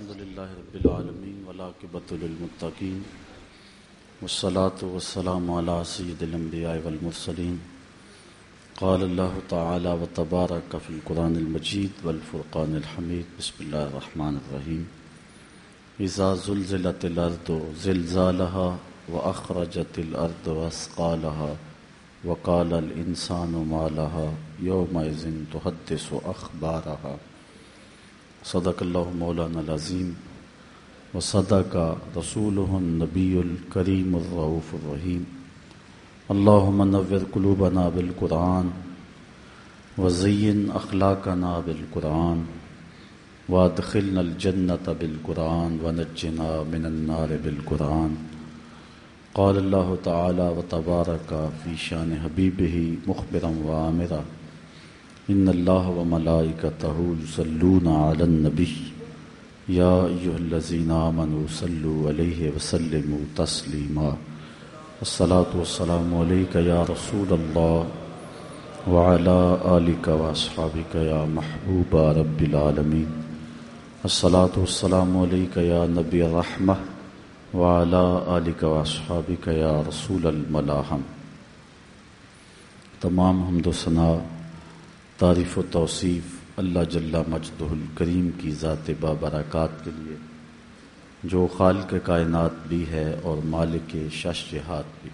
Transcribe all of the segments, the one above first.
الحمد لله رب العالمين والعاقبة للمتقين والصلاة والسلام على سيد الأنبياء والمرسلين قال الله تعالى وتبارك في القرآن المجيد والفرقان الحميد بسم الله الرحمن الرحيم إذا زلزلت الأرض زلزالها وأخرجت الأرض وأسقالها وقال الإنسان ما لها يومئذ تحدث أخبارها صدق اللہ مولانا العظیم و صدق رسوله النبی الکریم الرعوف الرحیم. اللہم نور قلوبنا بالقرآن وزین اخلاقنا بالقرآن وادخلنا الجنة بالقرآن ونجنا من النار بالقرآن. قال اللہ تعالی و تبارک فی شان حبیبہ مخبرا و عامرا ان اللہ و ملائکتہ یصلون علی النبی یا ایہا الذین آمنوا صلوا علیہ وسلموا تسلیما الصلاة والسلام علیکہ یا رسول اللہ وعلا آلک و اصحابک یا محبوب رب العالمین الصلاة والسلام علیکہ یا نبی الرحمہ وعلا آلک و اصحابک یا رسول الملاحم تمام حمد و ثناء تعریف و توصیف اللہ جل مجدہ الکریم کی ذات بابرکات کے لیے، جو خالق کائنات بھی ہے اور مالک شش جہات بھی۔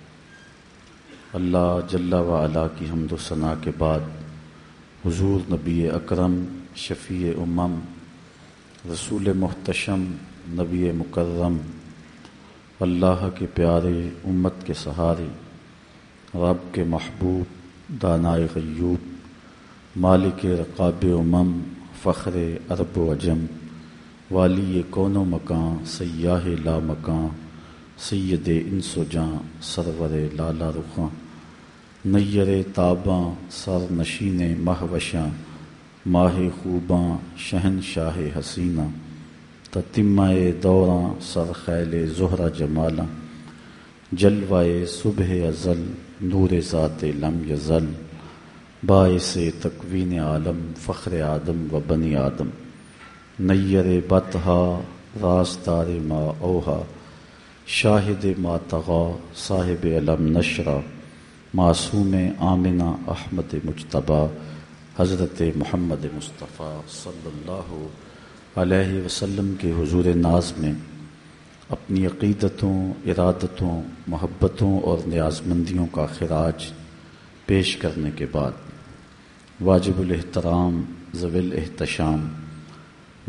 اللہ جل و علا کی حمد و ثناء کے بعد حضور نبی اکرم، شفیع امم، رسول محتشم، نبی مکرم، اللہ کے پیارے امت کے سہارے، رب کے محبوب، دانائے غیوب مالک رقاب امم، فخر عرب و عجم والی کون و مکان سیاہ لا مکان سید انس و جاں، سرور لالا رخاں، نیر تاباں، سر نشین مہوشاں، ماہ خوباں، شہن شاہ حسینہ تتمائے دوراں، سر خیل زہرہ جمالاں جلوائے صبح ازل، نور ذات لم یزل۔ باعث تکوین عالم، فخر آدم و بنی آدم۔ نیر بتہا راستار ما اوہا۔ شاہد ما تغا، صاحب علم نشرہ معصوم آمنہ احمد مجتبہ حضرت محمد مصطفیٰ صلی اللہ علیہ وسلم کے حضور ناز میں۔ اپنی عقیدتوں، ارادتوں، محبتوں اور نیازمندیوں کا خراج پیش کرنے کے بعد۔ واجب الاحترام ضویل احتشام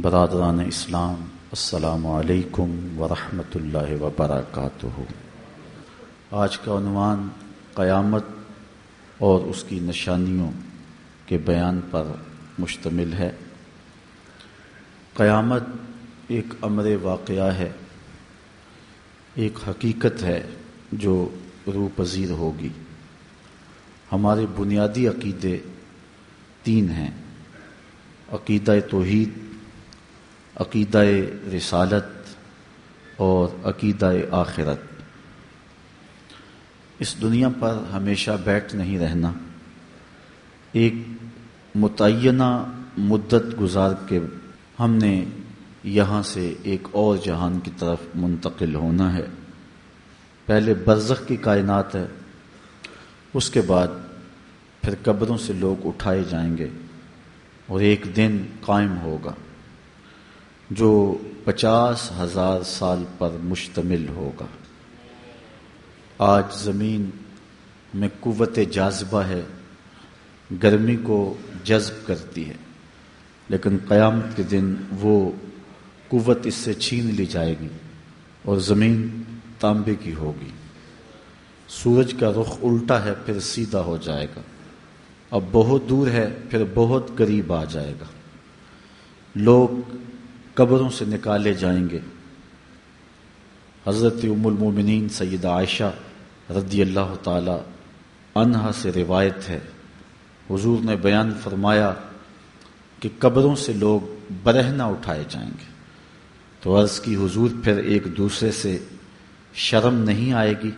برادران اسلام، السلام علیکم ورحمۃ اللہ وبرکاتہ۔ آج کا عنوان قیامت اور اس کی نشانیوں کے بیان پر مشتمل ہے۔ قیامت ایک امر واقعہ ہے، ایک حقیقت ہے جو روح پذیر ہوگی۔ ہمارے بنیادی عقیدے تین ہیں۔ عقیدہ توحید، عقیدہ رسالت اور عقیدہ آخرت۔ اس دنیا پر ہمیشہ بیٹھ نہیں رہنا۔ ایک متعینہ مدت گزار کے ہم نے یہاں سے ایک اور جہان کی طرف منتقل ہونا ہے۔ پہلے برزخ کی کائنات ہے، اس کے بعد پھر قبروں سے لوگ اٹھائے جائیں گے اور ایک دن قائم ہوگا جو پچاس ہزار سال پر مشتمل ہوگا۔ آج زمین میں قوت جاذبہ ہے، گرمی کو جذب کرتی ہے، لیکن قیامت کے دن وہ قوت اس سے چھین لی جائے گی اور زمین تانبے کی ہوگی۔ سورج کا رخ الٹا ہے، پھر سیدھا ہو جائے گا۔ اب بہت دور ہے، پھر بہت قریب آ جائے گا۔ لوگ قبروں سے نکالے جائیں گے۔ حضرت ام المومنین سید عائشہ رضی اللہ تعالی عنہا سے روایت ہے۔ حضور نے بیان فرمایا کہ قبروں سے لوگ برہنا اٹھائے جائیں گے۔ تو عرض کی حضور پھر ایک دوسرے سے شرم نہیں آئے گی؟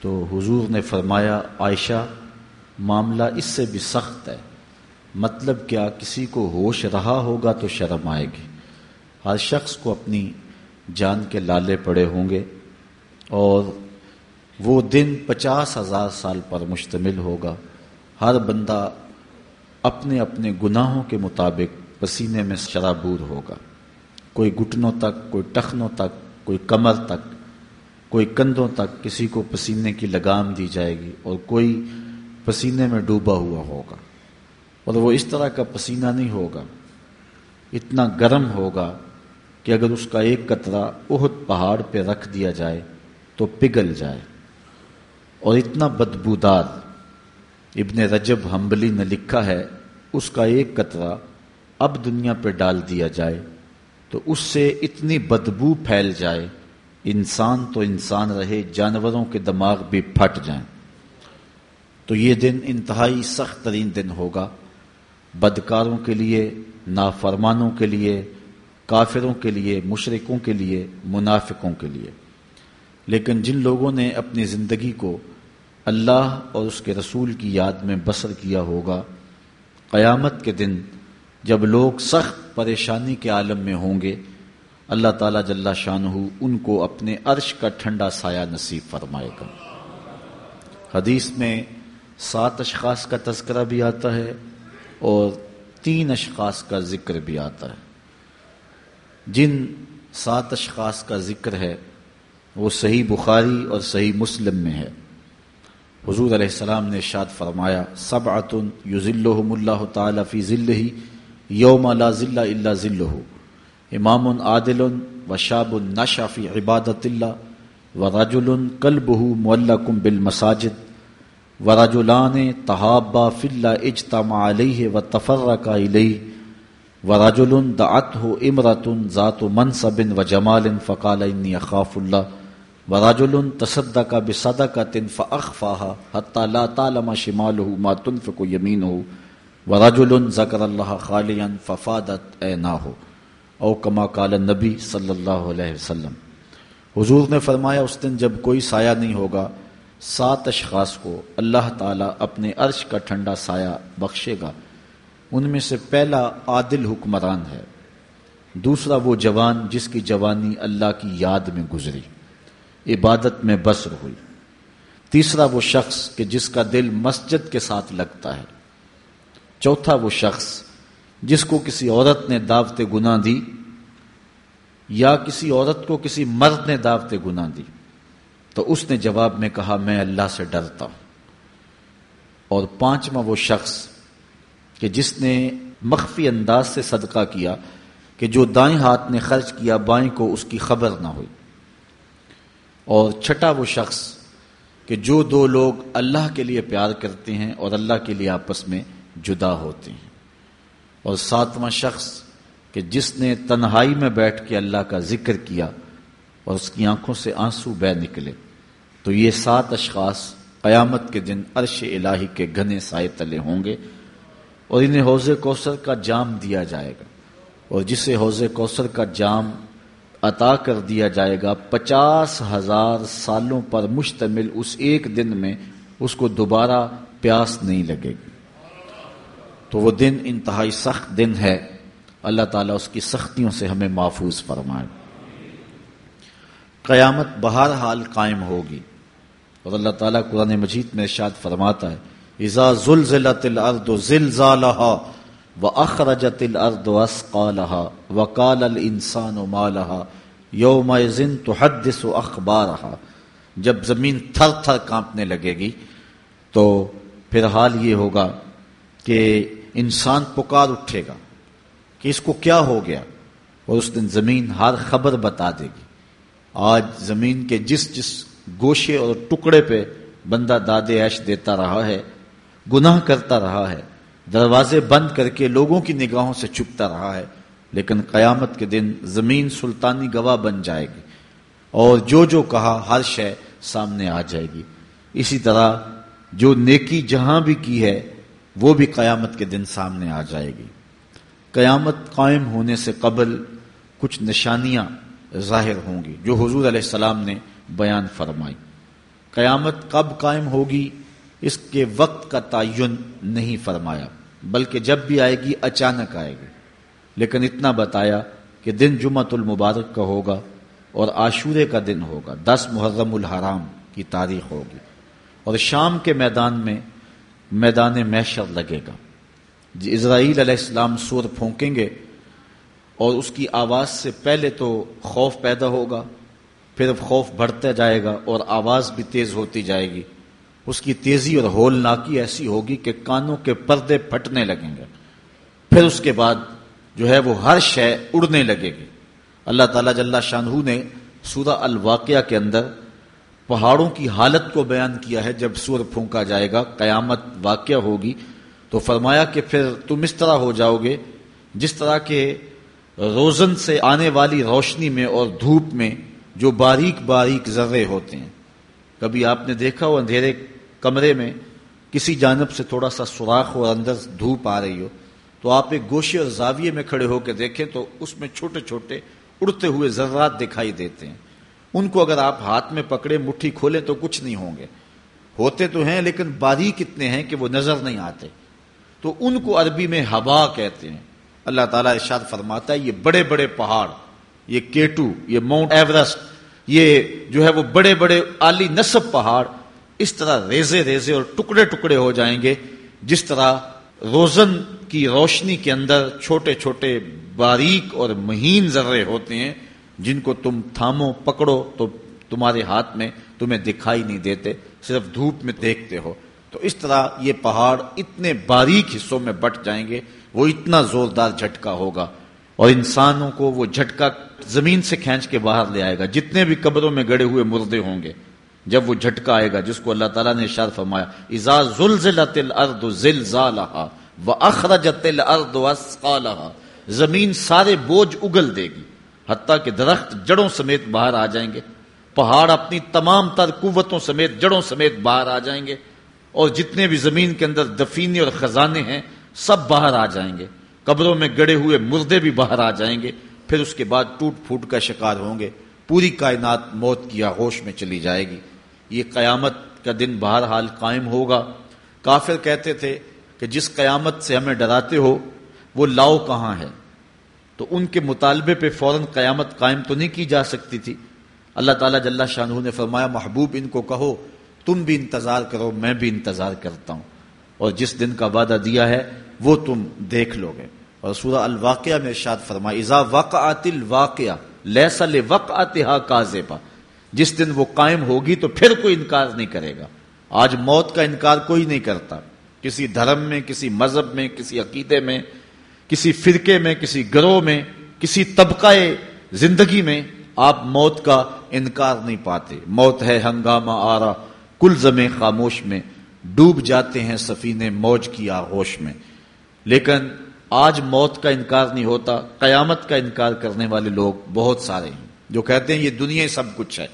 تو حضور نے فرمایا، عائشہ معاملہ اس سے بھی سخت ہے۔ مطلب کیا کسی کو ہوش رہا ہوگا تو شرم آئے گی۔ ہر شخص کو اپنی جان کے لالے پڑے ہوں گے اور وہ دن پچاس ہزار سال پر مشتمل ہوگا۔ ہر بندہ اپنے اپنے گناہوں کے مطابق پسینے میں شرابور ہوگا۔ کوئی گٹنوں تک، کوئی ٹخنوں تک، کوئی کمر تک، کوئی کندھوں تک کسی کو پسینے کی لگام دی جائے گی اور کوئی پسینے میں ڈوبا ہوا ہوگا۔ اور وہ اس طرح کا پسینہ نہیں ہوگا۔ اتنا گرم ہوگا کہ اگر اس کا ایک قطرہ اہد پہاڑ پہ رکھ دیا جائے تو پگھل جائے۔ اور اتنا بدبودار ابن رجب ہمبلی نے لکھا ہے، اس کا ایک قطرہ اب دنیا پہ ڈال دیا جائے تو اس سے اتنی بدبو پھیل جائے، انسان تو انسان رہے، جانوروں کے دماغ بھی پھٹ جائیں۔ تو یہ دن انتہائی سخت ترین دن ہوگا۔ بدکاروں کے لیے، نافرمانوں کے لیے، کافروں کے لیے مشرقوں کے لیے، منافقوں کے لیے۔ لیکن جن لوگوں نے اپنی زندگی کو اللہ اور اس کے رسول کی یاد میں بسر کیا ہوگا، قیامت کے دن جب لوگ سخت پریشانی کے عالم میں ہوں گے، اللہ تعالیٰ جل شاہ ان کو اپنے عرش کا ٹھنڈا سایہ نصیب فرمائے گا۔ حدیث میں سات اشخاص کا تذکرہ بھی آتا ہے اور تین اشخاص کا ذکر بھی آتا ہے۔ جن سات اشخاص کا ذکر ہے، وہ صحیح بخاری اور صحیح مسلم میں ہے۔ حضور علیہ السلام نے شاد فرمایا سب آتن یو اللہ تعالیٰ فی ذل ہی یوم لا ذلہ اللہ ذل امام عادل و شاب النشافی عبادت اللہ، و راج القلبہ معلقم بالمساجد۔ و تحابا فل اجتماع علیہ و تفرقہ علیہ و دعت ہو امرتن ذات و منصب و جمال فقال انی اخاف اللہ وراجل تصدق بصدقة فأخفاها حتى لا تعلم شماله ما تنفق يمينه ورجل ذكر الله خاليا ففادت عيناه او کما قال النبی صلی اللہ علیہ وسلم حضور نے فرمایا اس دن جب کوئی سایہ نہیں ہوگا سات اشخاص کو اللہ تعالیٰ اپنے عرش کا ٹھنڈا سایہ بخشے گا۔ ان میں سے پہلا عادل حکمران ہے، دوسرا وہ جوان جس کی جوانی اللہ کی یاد میں گزری، عبادت میں بسر ہوئی۔ تیسرا وہ شخص کہ جس کا دل مسجد کے ساتھ لگتا ہے۔ چوتھا وہ شخص جس کو کسی عورت نے دعوت گناہ دی یا کسی عورت کو کسی مرد نے دعوت گناہ دی۔ تو اس نے جواب میں کہا، میں اللہ سے ڈرتا ہوں۔ اور پانچواں وہ شخص کہ جس نے مخفی انداز سے صدقہ کیا کہ جو دائیں ہاتھ نے خرچ کیا، بائیں کو اس کی خبر نہ ہوئی۔ اور چھٹا وہ شخص کہ جو دو لوگ اللہ کے لیے پیار کرتے ہیں اور اللہ کے لیے آپس میں جدا ہوتے ہیں۔ اور ساتواں شخص کہ جس نے تنہائی میں بیٹھ کے اللہ کا ذکر کیا اور اس کی آنکھوں سے آنسو بہ نکلے۔ تو یہ سات اشخاص قیامت کے دن عرش الہی کے گھنے سائے تلے ہوں گے اور انہیں حوض کوثر کا جام دیا جائے گا اور جسے حوض کوثر کا جام عطا کر دیا جائے گا، پچاس ہزار سالوں پر مشتمل اس ایک دن میں اس کو دوبارہ پیاس نہیں لگے گی۔ تو وہ دن انتہائی سخت دن ہے۔ اللہ تعالیٰ اس کی سختیوں سے ہمیں محفوظ فرمائے۔ قیامت بہر حال قائم ہوگی۔ اور اللہ تعالیٰ قرآن مجید میں ارشاد فرماتا ہے ازا زلزلت الارض زلزالها وأخرجت الأرض أثقالها وقال الإنسان ما لها يومئذ تحدث أخبارها جب زمین تھر تھر کانپنے لگے گی تو پھر حال یہ ہوگا کہ انسان پکار اٹھے گا کہ اس کو کیا ہو گیا اور اس دن زمین ہر خبر بتا دے گی۔ آج زمین کے جس جس گوشے اور ٹکڑے پہ بندہ دادے ایش دیتا رہا ہے، گناہ کرتا رہا ہے، دروازے بند کر کے لوگوں کی نگاہوں سے چھپتا رہا ہے، لیکن قیامت کے دن زمین سلطانی گواہ بن جائے گی۔ اور جو جو کہا، ہر شے سامنے آ جائے گی۔ اسی طرح جو نیکی جہاں بھی کی ہے، وہ بھی قیامت کے دن سامنے آ جائے گی۔ قیامت قائم ہونے سے قبل کچھ نشانیاں ظاہر ہوں گی۔ جو حضور علیہ السلام نے بیان فرمائی۔ قیامت کب قائم ہوگی، اس کے وقت کا تعین نہیں فرمایا، بلکہ جب بھی آئے گی، اچانک آئے گی۔ لیکن اتنا بتایا کہ دن جمعت المبارک کا ہوگا اور عاشورے کا دن ہوگا، دس محرم الحرام کی تاریخ ہوگی۔ اور شام کے میدان میں میدان محشر لگے گا۔ جی اسرائیل علیہ السلام سور پھونکیں گے اور اس کی آواز سے پہلے تو خوف پیدا ہوگا پھر خوف بڑھتا جائے گا اور آواز بھی تیز ہوتی جائے گی۔ اس کی تیزی اور ہول ناکی ایسی ہوگی کہ کانوں کے پردے پھٹنے لگیں گے۔ پھر اس کے بعد جو ہے وہ ہر شے اڑنے لگے گی۔ اللہ تعالیٰ جل شاہ نے سورہ الواقعہ کے اندر پہاڑوں کی حالت کو بیان کیا ہے۔ جب سور پھونکا جائے گا، قیامت واقع ہوگی تو فرمایا کہ پھر تم اس طرح ہو جاؤ گے جس طرح کے روزن سے آنے والی روشنی میں اور دھوپ میں جو باریک باریک ذرے ہوتے ہیں۔ کبھی آپ نے دیکھا ہو اندھیرے کمرے میں کسی جانب سے تھوڑا سا سوراخ ہو اندر دھوپ آ رہی ہو، تو آپ ایک گوشے اور زاویے میں کھڑے ہو کے دیکھیں تو اس میں چھوٹے چھوٹے اڑتے ہوئے ذرات دکھائی دیتے ہیں۔ ان کو اگر آپ ہاتھ میں پکڑے، مٹھی کھولیں تو کچھ نہیں ہوں گے۔ ہوتے تو ہیں لیکن باریک اتنے ہیں کہ وہ نظر نہیں آتے۔ تو ان کو عربی میں ہوا کہتے ہیں۔ اللہ تعالیٰ ارشاد فرماتا ہے، یہ بڑے بڑے پہاڑ۔ یہ کیٹو، یہ ماؤنٹ ایوریسٹ، یہ جو ہے وہ بڑے بڑے عالی نصب پہاڑ، اس طرح ریزے ریزے اور ٹکڑے ٹکڑے ہو جائیں گے، جس طرح روزن کی روشنی کے اندر چھوٹے چھوٹے باریک اور مہین ذرے ہوتے ہیں، جن کو تم تھامو، پکڑو، تو تمہارے ہاتھ میں تمہیں دکھائی نہیں دیتے، صرف دھوپ میں دیکھتے ہو۔ تو اس طرح یہ پہاڑ اتنے باریک حصوں میں بٹ جائیں گے، وہ اتنا زوردار جھٹکا ہوگا۔ اور انسانوں کو وہ جھٹکا زمین سے کھینچ کے باہر لے آئے گا۔ جتنے بھی قبروں میں گڑے ہوئے مردے ہوں گے، جب وہ جھٹکا آئے گا، جس کو اللہ تعالیٰ نے اشار فرمایا ازا زلزلت الارض زلزالها واخرجت الارض اسقالها زمین سارے بوجھ اگل دے گی، حتیٰ کہ درخت جڑوں سمیت باہر آ جائیں گے، پہاڑ اپنی تمام تر قوتوں سمیت جڑوں سمیت باہر آ جائیں گے، اور جتنے بھی زمین کے اندر دفینے اور خزانے ہیں، سب باہر آ جائیں گے۔ قبروں میں گڑے ہوئے مردے بھی باہر آ جائیں گے، پھر اس کے بعد ٹوٹ پھوٹ کا شکار ہوں گے۔ پوری کائنات موت کی آغوش میں چلی جائے گی۔ یہ قیامت کا دن بہرحال قائم ہوگا۔ کافر کہتے تھے کہ جس قیامت سے ہمیں ڈراتے ہو، وہ لاؤ کہاں ہے؟ تو ان کے مطالبے پہ فوراً قیامت قائم تو نہیں کی جا سکتی تھی۔ اللہ تعالیٰ جل شاہ نے فرمایا، محبوب ان کو کہو، تم بھی انتظار کرو، میں بھی انتظار کرتا ہوں۔ اور جس دن کا وعدہ دیا ہے، وہ تم دیکھ لو گے۔ اور سورہ الواقعہ میں ارشاد فرمایا ازا وقعت الواقعہ، لیسا لوقعتها کاذبا جس دن وہ قائم ہوگی تو پھر کوئی انکار نہیں کرے گا۔ آج موت کا انکار کوئی نہیں کرتا۔ کسی دھرم میں، کسی مذہب میں، کسی عقیدے میں، کسی فرقے میں، کسی گروہ میں، کسی طبقہ زندگی میں آپ موت کا انکار نہیں پاتے۔ موت ہے ہنگامہ آرا، کل زمیں خاموش میں، ڈوب جاتے ہیں سفینے موج کی آغوش میں۔ لیکن آج موت کا انکار نہیں ہوتا، قیامت کا انکار کرنے والے لوگ بہت سارے ہیں، جو کہتے ہیں یہ دنیا سب کچھ ہے۔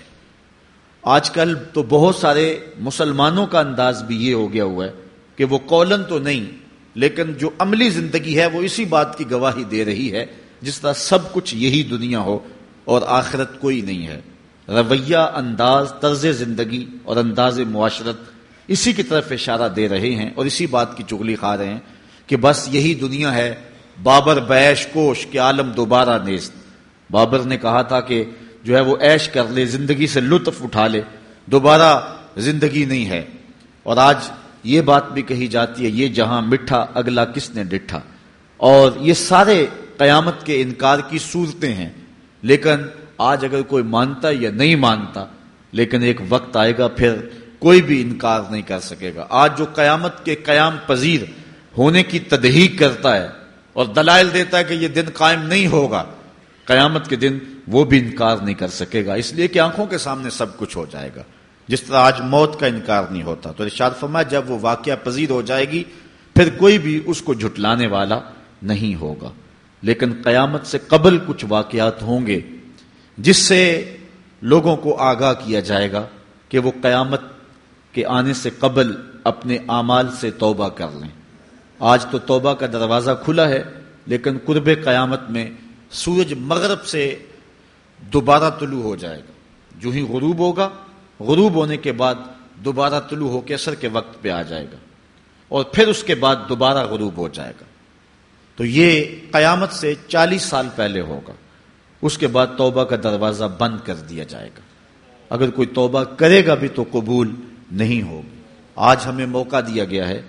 آج کل تو بہت سارے مسلمانوں کا انداز بھی یہ ہو گیا ہوا ہے کہ وہ کولن تو نہیں، لیکن جو عملی زندگی ہے وہ اسی بات کی گواہی دے رہی ہے، جس طرح سب کچھ یہی دنیا ہو اور آخرت کوئی نہیں ہے۔ رویہ، انداز، طرز زندگی اور انداز معاشرت اسی کی طرف اشارہ دے رہے ہیں اور اسی بات کی چگلی کھا رہے ہیں۔ کہ بس یہی دنیا ہے، بابر بیش کوش کے عالم دوبارہ نیست۔ بابر نے کہا تھا کہ جو ہے وہ ایش کر لے، زندگی سے لطف اٹھا لے۔ دوبارہ زندگی نہیں ہے۔ اور آج یہ بات بھی کہی جاتی ہے، یہ جہاں مٹھا، اگلا کس نے ڈٹھا؟ اور یہ سارے قیامت کے انکار کی صورتیں ہیں۔ لیکن آج اگر کوئی مانتا یا نہیں مانتا، لیکن ایک وقت آئے گا، پھر کوئی بھی انکار نہیں کر سکے گا۔ آج جو قیامت کے قیام پذیر ہونے کی تدہیق کرتا ہے اور دلائل دیتا ہے کہ یہ دن قائم نہیں ہوگا۔ قیامت کے دن وہ بھی انکار نہیں کر سکے گا۔ اس لیے کہ آنکھوں کے سامنے سب کچھ ہو جائے گا۔ جس طرح آج موت کا انکار نہیں ہوتا۔ تو ارشاد فرمایا، جب وہ واقعہ پذیر ہو جائے گی، پھر کوئی بھی اس کو جھٹلانے والا نہیں ہوگا۔ لیکن قیامت سے قبل کچھ واقعات ہوں گے، جس سے لوگوں کو آگاہ کیا جائے گا کہ وہ قیامت کے آنے سے قبل اپنے اعمال سے توبہ کر لیں۔ آج تو توبہ کا دروازہ کھلا ہے، لیکن قرب قیامت میں سورج مغرب سے دوبارہ طلوع ہو جائے گا۔ جو ہی غروب ہوگا، غروب ہونے کے بعد دوبارہ طلوع ہو کے اثر کے وقت پہ آ جائے گا اور پھر اس کے بعد دوبارہ غروب ہو جائے گا۔ تو یہ قیامت سے چالیس سال پہلے ہوگا۔ اس کے بعد توبہ کا دروازہ بند کر دیا جائے گا۔ اگر کوئی توبہ کرے گا بھی تو قبول نہیں ہوگی۔ آج ہمیں موقع دیا گیا ہے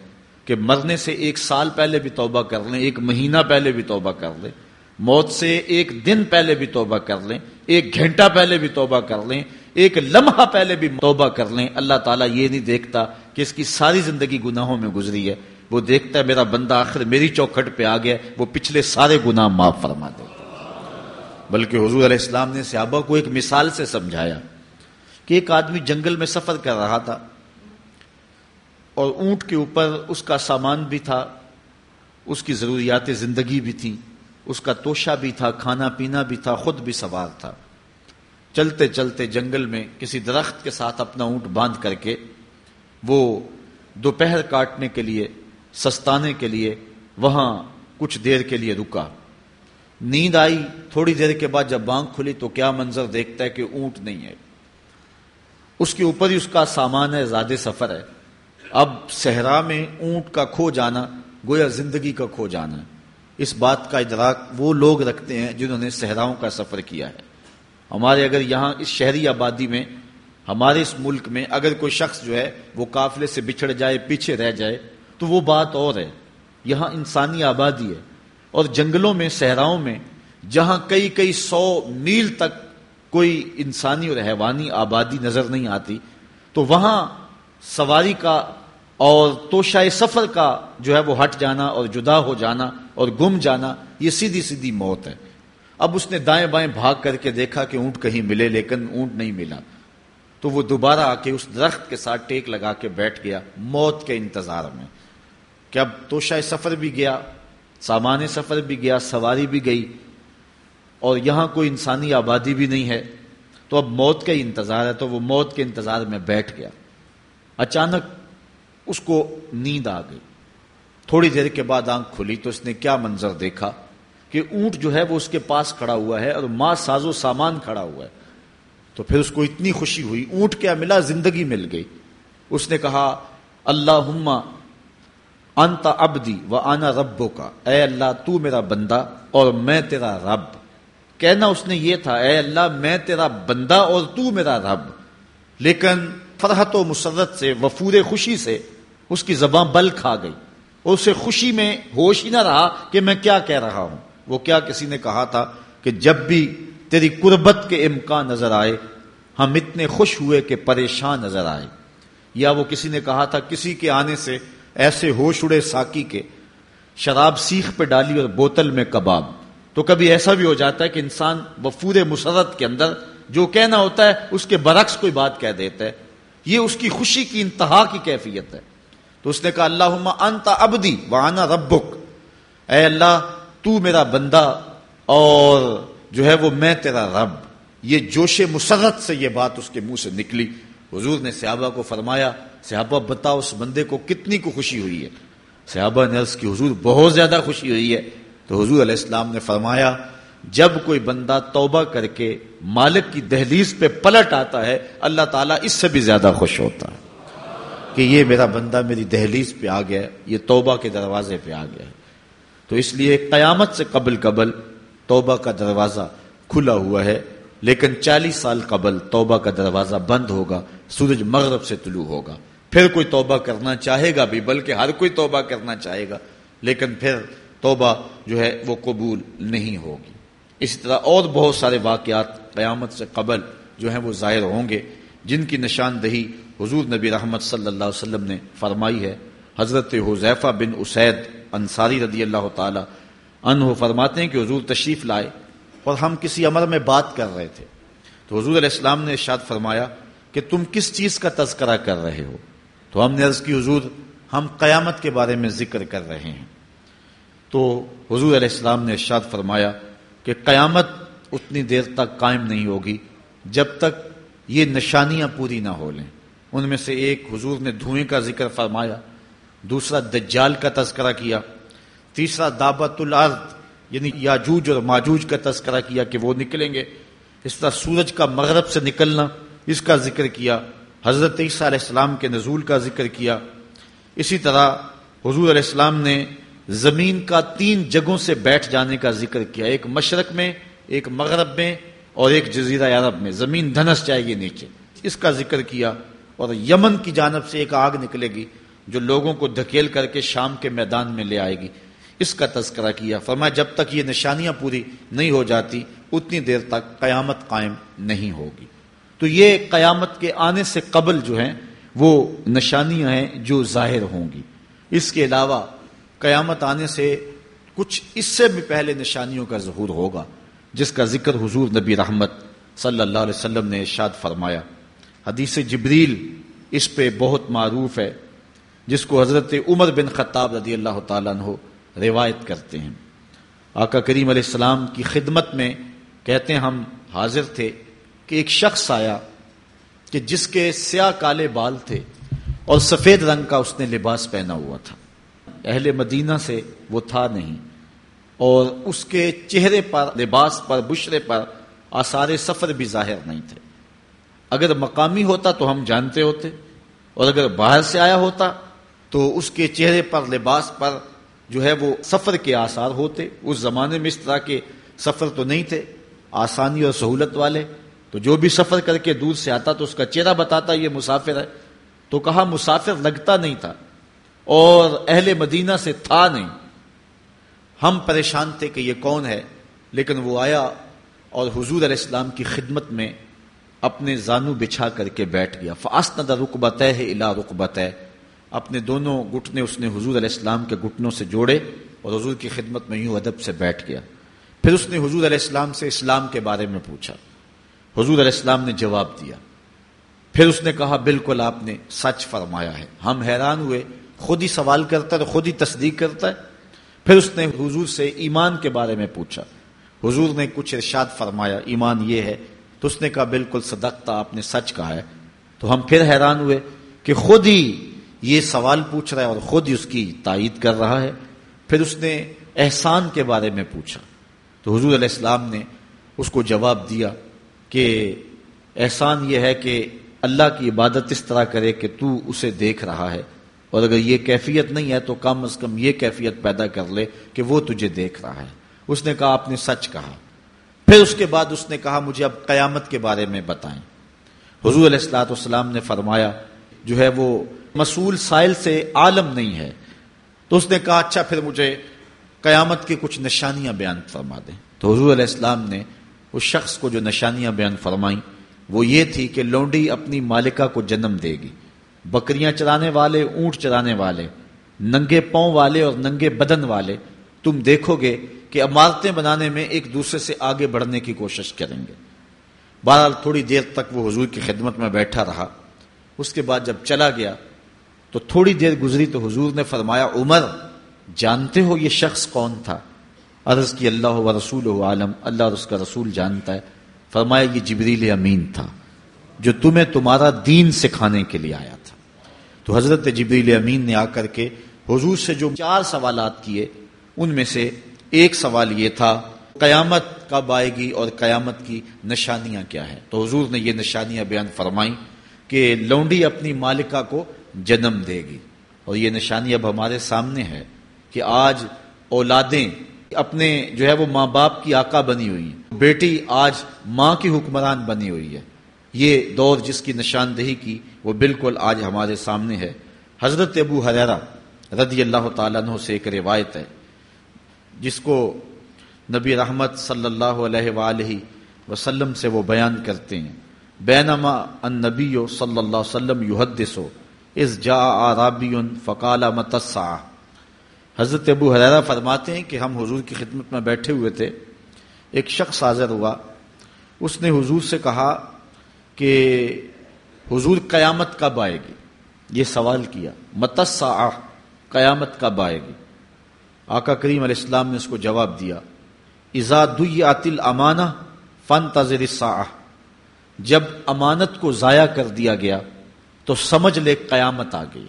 کہ مرنے سے ایک سال پہلے بھی توبہ کر لیں، ایک مہینہ پہلے بھی توبہ کر لیں، موت سے ایک دن پہلے بھی توبہ کر لیں، ایک گھنٹہ پہلے بھی توبہ کر لیں، ایک لمحہ پہلے بھی توبہ کر لیں، اللہ تعالیٰ یہ نہیں دیکھتا کہ اس کی ساری زندگی گناہوں میں گزری ہے۔ وہ دیکھتا ہے میرا بندہ آخر میری چوکھٹ پہ آ گیا وہ پچھلے سارے گناہ معاف فرما دے۔ بلکہ حضور علیہ السلام نے صحابہ کو ایک مثال سے سمجھایا کہ ایک آدمی جنگل میں سفر کر رہا تھا۔ اور اونٹ کے اوپر اس کا سامان بھی تھا، اس کی ضروریات زندگی بھی تھیں، اس کا توشہ بھی تھا، کھانا پینا بھی تھا، خود بھی سوار تھا۔ چلتے چلتے جنگل میں کسی درخت کے ساتھ اپنا اونٹ باندھ کر کے، وہ دوپہر کاٹنے کے لیے، سستانے کے لیے، وہاں کچھ دیر کے لیے رکا۔ نیند آئی، تھوڑی دیر کے بعد جب بانگ کھلی تو کیا منظر دیکھتا ہے کہ اونٹ نہیں ہے۔ اس کے اوپر ہی اس کا سامان ہے، زیادہ سفر ہے۔ اب صحرا میں اونٹ کا کھو جانا، گویا زندگی کا کھو جانا۔ اس بات کا ادراک وہ لوگ رکھتے ہیں جنہوں نے صحراؤں کا سفر کیا ہے۔ ہمارے اگر یہاں اس شہری آبادی میں، ہمارے اس ملک میں اگر کوئی شخص جو ہے، وہ قافلے سے بچھڑ جائے، پیچھے رہ جائے، تو وہ بات اور ہے۔ یہاں انسانی آبادی ہے۔ اور جنگلوں میں، صحراؤں میں، جہاں کئی کئی سو میل تک کوئی انسانی اور حیوانی آبادی نظر نہیں آتی، تو وہاں سواری کا اور توشائے سفر کا جو ہے وہ ہٹ جانا اور جدا ہو جانا اور گم جانا، یہ سیدھی سیدھی موت ہے۔ اب اس نے دائیں بائیں بھاگ کر کے دیکھا کہ اونٹ کہیں ملے لیکن اونٹ نہیں ملا۔ تو وہ دوبارہ آ کے اس درخت کے ساتھ ٹیک لگا کے بیٹھ گیا موت کے انتظار میں۔ کہ اب توشہ سفر بھی گیا، سامان سفر بھی گیا، سواری بھی گئی اور یہاں کوئی انسانی آبادی بھی نہیں ہے۔ تو اب موت کا ہی انتظار ہے، تو وہ موت کے انتظار میں بیٹھ گیا۔ اچانک اس کو نیند آ گئی۔ تھوڑی دیر کے بعد آنکھ کھلی تو اس نے کیا منظر دیکھا؟ کہ اونٹ جو ہے وہ اس کے پاس کھڑا ہوا ہے اور ماں ساز و سامان کھڑا ہوا ہے۔ تو پھر اس کو اتنی خوشی ہوئی، اونٹ کیا ملا؟ زندگی مل گئی۔ اس نے کہا اللہ انت ابدی و آنا ربو کا اے اللہ، تو میرا بندہ اور میں تیرا رب۔ کہنا اس نے یہ تھا، اے اللہ، میں تیرا بندہ اور تو میرا رب۔ لیکن فرحت و مسرت سے، وفور خوشی سے اس کی زباں بل کھا گئی۔ اور اسے خوشی میں ہوش ہی نہ رہا کہ میں کیا کہہ رہا ہوں۔ وہ کیا کسی نے کہا تھا کہ جب بھی تیری قربت کے امکان نظر آئے، ہم اتنے خوش ہوئے کہ پریشان نظر آئے۔ یا وہ کسی نے کہا تھا، کسی کے آنے سے ایسے ہوش اڑے ساکی کے شراب سیخ پہ ڈالی اور بوتل میں کباب۔ تو کبھی ایسا بھی ہو جاتا ہے کہ انسان وفور مسرت کے اندر جو کہنا ہوتا ہے، اس کے برعکس کوئی بات کہہ دیتا ہے۔ یہ اس کی خوشی کی انتہا کی کیفیت ہے۔ تو اس نے کہا اللہ انت ابدی وانا ربک. اے اللہ، تو میرا بندہ اور جو ہے وہ میں تیرا رب۔ یہ جوش مسرت سے یہ بات اس کے منہ سے نکلی۔ حضور نے صحابہ کو فرمایا، صحابہ، بتاؤ اس بندے کو کتنی کو خوشی ہوئی ہے۔ صحابہ نے عرض کی، حضور، بہت زیادہ خوشی ہوئی ہے۔ تو حضور علیہ السلام نے فرمایا، جب کوئی بندہ توبہ کر کے مالک کی دہلیز پہ پلٹ آتا ہے، اللہ تعالیٰ اس سے بھی زیادہ خوش ہوتا ہے۔ کہ یہ میرا بندہ میری دہلیز پہ آ گیا یہ توبہ کے دروازے پہ آ گیا تو اس لیے قیامت سے قبل قبل توبہ کا دروازہ کھلا ہوا ہے، لیکن چالیس سال قبل توبہ کا دروازہ بند ہوگا، سورج مغرب سے طلوع ہوگا۔ پھر کوئی توبہ کرنا چاہے گا بھی، بلکہ ہر کوئی توبہ کرنا چاہے گا، لیکن پھر توبہ جو ہے وہ قبول نہیں ہوگی۔ اسی طرح اور بہت سارے واقعات قیامت سے قبل جو ہیں وہ ظاہر ہوں گے، جن کی نشاندہی حضور نبی رحمت صلی اللہ علیہ وسلم نے فرمائی ہے، حضرت حضیفہ بن اسید انصاری رضی اللہ تعالی انہو فرماتے ہیں کہ حضور تشریف لائے اور ہم کسی عمر میں بات کر رہے تھے۔ تو حضور علیہ السلام نے ارشاد فرمایا کہ تم کس چیز کا تذکرہ کر رہے ہو؟ تو ہم نے عرض کی، حضور، ہم قیامت کے بارے میں ذکر کر رہے ہیں۔ تو حضور علیہ السلام نے ارشاد فرمایا کہ قیامت اتنی دیر تک قائم نہیں ہوگی جب تک یہ نشانیاں پوری نہ ہو لیں۔ ان میں سے ایک حضور نے دھوئیں کا ذکر فرمایا، دوسرا دجال کا تذکرہ کیا، تیسرا دعوت الارض یعنی یاجوج اور ماجوج کا تذکرہ کیا کہ وہ نکلیں گے۔ اس طرح سورج کا مغرب سے نکلنا اس کا ذکر کیا، حضرت عیسیٰ علیہ السلام کے نزول کا ذکر کیا۔ اسی طرح حضور علیہ السلام نے زمین کا تین جگہوں سے بیٹھ جانے کا ذکر کیا، ایک مشرق میں، ایک مغرب میں اور ایک جزیرہ عرب میں۔ زمین دھنس جائے گی نیچے۔ اس کا ذکر کیا۔ اور یمن کی جانب سے ایک آگ نکلے گی جو لوگوں کو دھکیل کر کے شام کے میدان میں لے آئے گی۔ اس کا تذکرہ کیا۔ فرمایا، جب تک یہ نشانیاں پوری نہیں ہو جاتی، اتنی دیر تک قیامت قائم نہیں ہوگی۔ تو یہ قیامت کے آنے سے قبل جو ہیں، وہ نشانیاں ہیں جو ظاہر ہوں گی۔ اس کے علاوہ، قیامت آنے سے کچھ اس سے بھی پہلے نشانیوں کا ظہور ہوگا، جس کا ذکر حضور نبی رحمت صلی اللہ علیہ وسلم نے ارشاد فرمایا۔ حدیث جبریل اس پہ بہت معروف ہے، جس کو حضرت عمر بن خطاب رضی اللہ تعالیٰ عنہ روایت کرتے ہیں۔ آقا کریم علیہ السلام کی خدمت میں کہتے ہیں، ہم حاضر تھے کہ ایک شخص آیا کہ جس کے سیاہ کالے بال تھے اور سفید رنگ کا اس نے لباس پہنا ہوا تھا۔ اہل مدینہ سے وہ تھا نہیں اور اس کے چہرے پر، لباس پر، بشرے پر آثار سفر بھی ظاہر نہیں تھے۔ اگر مقامی ہوتا تو ہم جانتے ہوتے، اور اگر باہر سے آیا ہوتا تو اس کے چہرے پر، لباس پر جو ہے وہ سفر کے آثار ہوتے۔ اس زمانے میں اس طرح کے سفر تو نہیں تھے، آسانی اور سہولت والے۔ تو جو بھی سفر کر کے دور سے آتا تو اس کا چہرہ بتاتا، یہ مسافر ہے۔ تو کہا مسافر لگتا نہیں تھا، اور اہل مدینہ سے تھا نہیں۔ ہم پریشان تھے کہ یہ کون ہے، لیکن وہ آیا اور حضور علیہ السلام کی خدمت میں اپنے زانو بچھا کر کے بیٹھ گیا۔ فاسند رقبت ہے الا رقبت ہے اپنے دونوں گٹنے اس نے حضور علیہ السلام کے گٹنوں سے جوڑے اور حضور کی خدمت میں یوں ادب سے بیٹھ گیا۔ پھر اس نے حضور علیہ السلام سے اسلام کے بارے میں پوچھا۔ حضور علیہ السلام نے جواب دیا۔ پھر اس نے کہا، بالکل آپ نے سچ فرمایا ہے۔ ہم حیران ہوئے، خود ہی سوال کرتا ہے خود ہی تصدیق کرتا ہے۔ پھر اس نے حضور سے ایمان کے بارے میں پوچھا۔ حضور نے کچھ ارشاد فرمایا۔ ایمان یہ ہے تو اس نے کہا بالکل صدقتا آپ نے سچ کہا ہے۔ تو ہم پھر حیران ہوئے کہ خود ہی یہ سوال پوچھ رہا ہے اور خود ہی اس کی تائید کر رہا ہے۔ پھر اس نے احسان کے بارے میں پوچھا۔ تو حضور علیہ السلام نے اس کو جواب دیا کہ احسان یہ ہے کہ اللہ کی عبادت اس طرح کرے کہ تو اسے دیکھ رہا ہے۔ اور اگر یہ کیفیت نہیں ہے تو کم از کم یہ کیفیت پیدا کر لے کہ وہ تجھے دیکھ رہا ہے۔ اس نے کہا آپ نے سچ کہا۔ پھر اس کے بعد اس نے کہا، مجھے اب قیامت کے بارے میں بتائیں۔ حضور علیہ السلاۃ والسلام نے فرمایا، جو ہے وہ مسول سائل سے عالم نہیں ہے۔ تو اس نے کہا اچھا پھر مجھے قیامت کی کچھ نشانیاں بیان فرما دیں۔ تو حضور علیہ السلام نے اس شخص کو جو نشانیاں بیان فرمائیں، وہ یہ تھی کہ لونڈی اپنی مالکہ کو جنم دے گی۔ بکریاں چرانے والے، اونٹ چرانے والے، ننگے پاؤں والے اور ننگے بدن والے، تم دیکھو گے کہ عمارتیں بنانے میں ایک دوسرے سے آگے بڑھنے کی کوشش کریں گے۔ بہرحال تھوڑی دیر تک وہ حضور کی خدمت میں بیٹھا رہا۔ اس کے بعد جب چلا گیا تو تھوڑی دیر گزری تو حضور نے فرمایا، عمر، جانتے ہو یہ شخص کون تھا؟ عرض کی اللہ و رسول و عالم، اللہ اور اس کا رسول جانتا ہے۔ فرمایا، یہ جبریل امین تھا، جو تمہیں تمہارا دین سکھانے کے لیے آیا تھا۔ تو حضرت جبریل امین نے آ کر کے حضور سے جو چار سوالات کیے، ان میں سے ایک سوال یہ تھا، قیامت کب آئے گی اور قیامت کی نشانیاں کیا ہیں؟ تو حضور نے یہ نشانیاں بیان فرمائیں کہ لونڈی اپنی مالکہ کو جنم دے گی۔ اور یہ نشانی اب ہمارے سامنے ہے کہ آج اولادیں اپنے جو ہے وہ ماں باپ کی آقا بنی ہوئی ہیں۔ بیٹی آج ماں کی حکمران بنی ہوئی ہے۔ یہ دور جس کی نشاندہی کی وہ بالکل آج ہمارے سامنے ہے۔ حضرت ابو حریرا رضی اللہ تعالیٰ عنہ سے ایک روایت ہے۔ جس کو نبی رحمت صلی اللہ علیہ وآلہ وسلم سے وہ بیان کرتے ہیں۔ بینما ان نبی صلی اللہ علیہ وسلم یحدثو اس جا آرابی فقال متسع حضرت ابو حریرہ فرماتے ہیں کہ ہم حضور کی خدمت میں بیٹھے ہوئے تھے۔ ایک شخص حاضر ہوا۔ اس نے حضور سے کہا کہ حضور قیامت کب آئے گی؟ یہ سوال کیا۔ متسع قیامت کب آئے گی؟ آقا کریم علیہ السلام نے اس کو جواب دیا ازا دیات الامانہ فن تذر جب امانت کو ضائع کر دیا گیا تو سمجھ لے قیامت آ گئی۔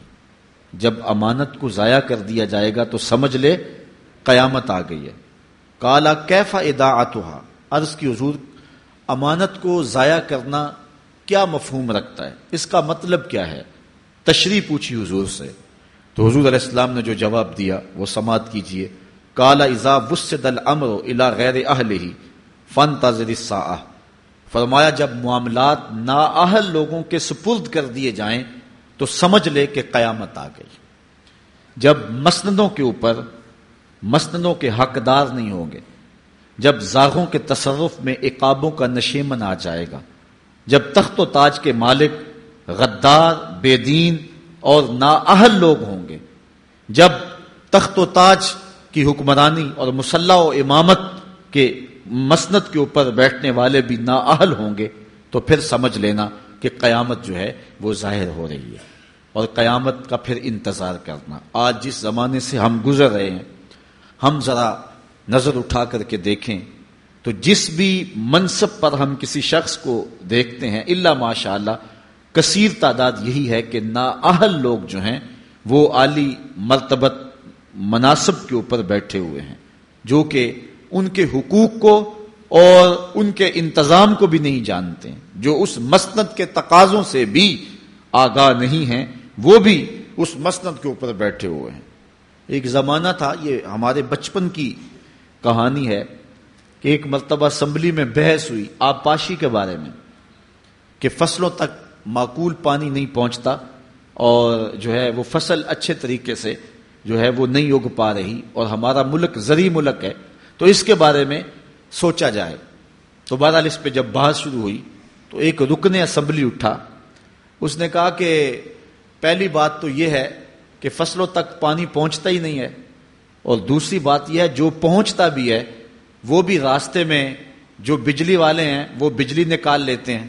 جب امانت کو ضائع کر دیا جائے گا تو سمجھ لے قیامت آ گئی ہے۔ کالا کیفا ادا عرض کی حضور، امانت کو ضائع کرنا کیا مفہوم رکھتا ہے؟ اس کا مطلب کیا ہے؟ تشریح پوچھی حضور سے۔ تو حضور علیہ السلام نے جو جواب دیا، وہ سماعت کیجیے۔ کالا ازا وسد الامر الا غیر اہل ہی فن تذرسا فرمایا، جب معاملات نااہل لوگوں کے سپرد کر دیے جائیں، تو سمجھ لے کہ قیامت آ گئی۔ جب مسندوں کے اوپر، مسندوں کے حقدار نہیں ہوں گے۔ جب زاغوں کے تصرف میں اقابوں کا نشیمن آ جائے گا۔ جب تخت و تاج کے مالک غدار، بے دین اور نااہل لوگ ہوں گے۔ جب تخت و تاج کی حکمرانی اور مسلح و امامت کے مسنت کے اوپر بیٹھنے والے بھی نااہل ہوں گے، تو پھر سمجھ لینا کہ قیامت جو ہے وہ ظاہر ہو رہی ہے۔ اور قیامت کا پھر انتظار کرنا۔ آج جس زمانے سے ہم گزر رہے ہیں، ہم ذرا نظر اٹھا کر کے دیکھیں۔ تو جس بھی منصب پر ہم کسی شخص کو دیکھتے ہیں اللہ ماشاء اللہ کثیر تعداد یہی ہے کہ نااہل لوگ جو ہیں وہ عالی مرتبت مناسب کے اوپر بیٹھے ہوئے ہیں، جو کہ ان کے حقوق کو اور ان کے انتظام کو بھی نہیں جانتے، جو اس مسند کے تقاضوں سے بھی آگاہ نہیں ہیں، وہ بھی اس مسند کے اوپر بیٹھے ہوئے ہیں۔ ایک زمانہ تھا، یہ ہمارے بچپن کی کہانی ہے کہ ایک مرتبہ اسمبلی میں بحث ہوئی آبپاشی کے بارے میں، کہ فصلوں تک معقول پانی نہیں پہنچتا اور جو ہے وہ فصل اچھے طریقے سے جو ہے وہ نہیں اگ پا رہی اور ہمارا ملک زرعی ملک ہے، تو اس کے بارے میں سوچا جائے۔ تو بہرحال اس پہ جب بحث شروع ہوئی، تو ایک رکن اسمبلی اٹھا۔ اس نے کہا کہ پہلی بات تو یہ ہے کہ فصلوں تک پانی پہنچتا ہی نہیں ہے، اور دوسری بات یہ ہے جو پہنچتا بھی ہے، وہ بھی راستے میں جو بجلی والے ہیں، وہ بجلی نکال لیتے ہیں۔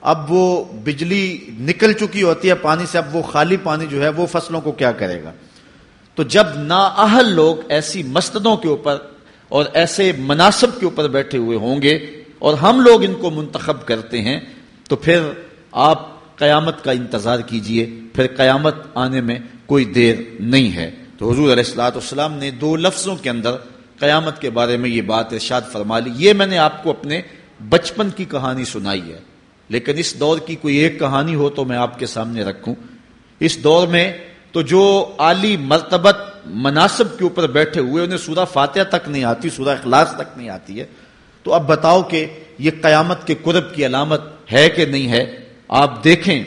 اب وہ بجلی نکل چکی ہوتی ہے پانی سے، اب وہ خالی پانی جو ہے وہ فصلوں کو کیا کرے گا؟ تو جب نااہل لوگ ایسی مسجدوں کے اوپر اور ایسے مناسب کے اوپر بیٹھے ہوئے ہوں گے اور ہم لوگ ان کو منتخب کرتے ہیں، تو پھر آپ قیامت کا انتظار کیجیے۔ پھر قیامت آنے میں کوئی دیر نہیں ہے۔ تو حضور علیہ السلاۃ والسلام نے دو لفظوں کے اندر قیامت کے بارے میں یہ بات ارشاد فرما لی۔ یہ میں نے آپ کو اپنے بچپن کی کہانی سنائی ہے۔ لیکن اس دور کی کوئی ایک کہانی ہو تو میں آپ کے سامنے رکھوں۔ اس دور میں تو جو عالی مرتبت مناسب کے اوپر بیٹھے ہوئے، انہیں سورہ فاتحہ تک نہیں آتی، سورہ اخلاص تک نہیں آتی ہے۔ تو اب بتاؤ کہ یہ قیامت کے قرب کی علامت ہے کہ نہیں ہے؟ آپ دیکھیں،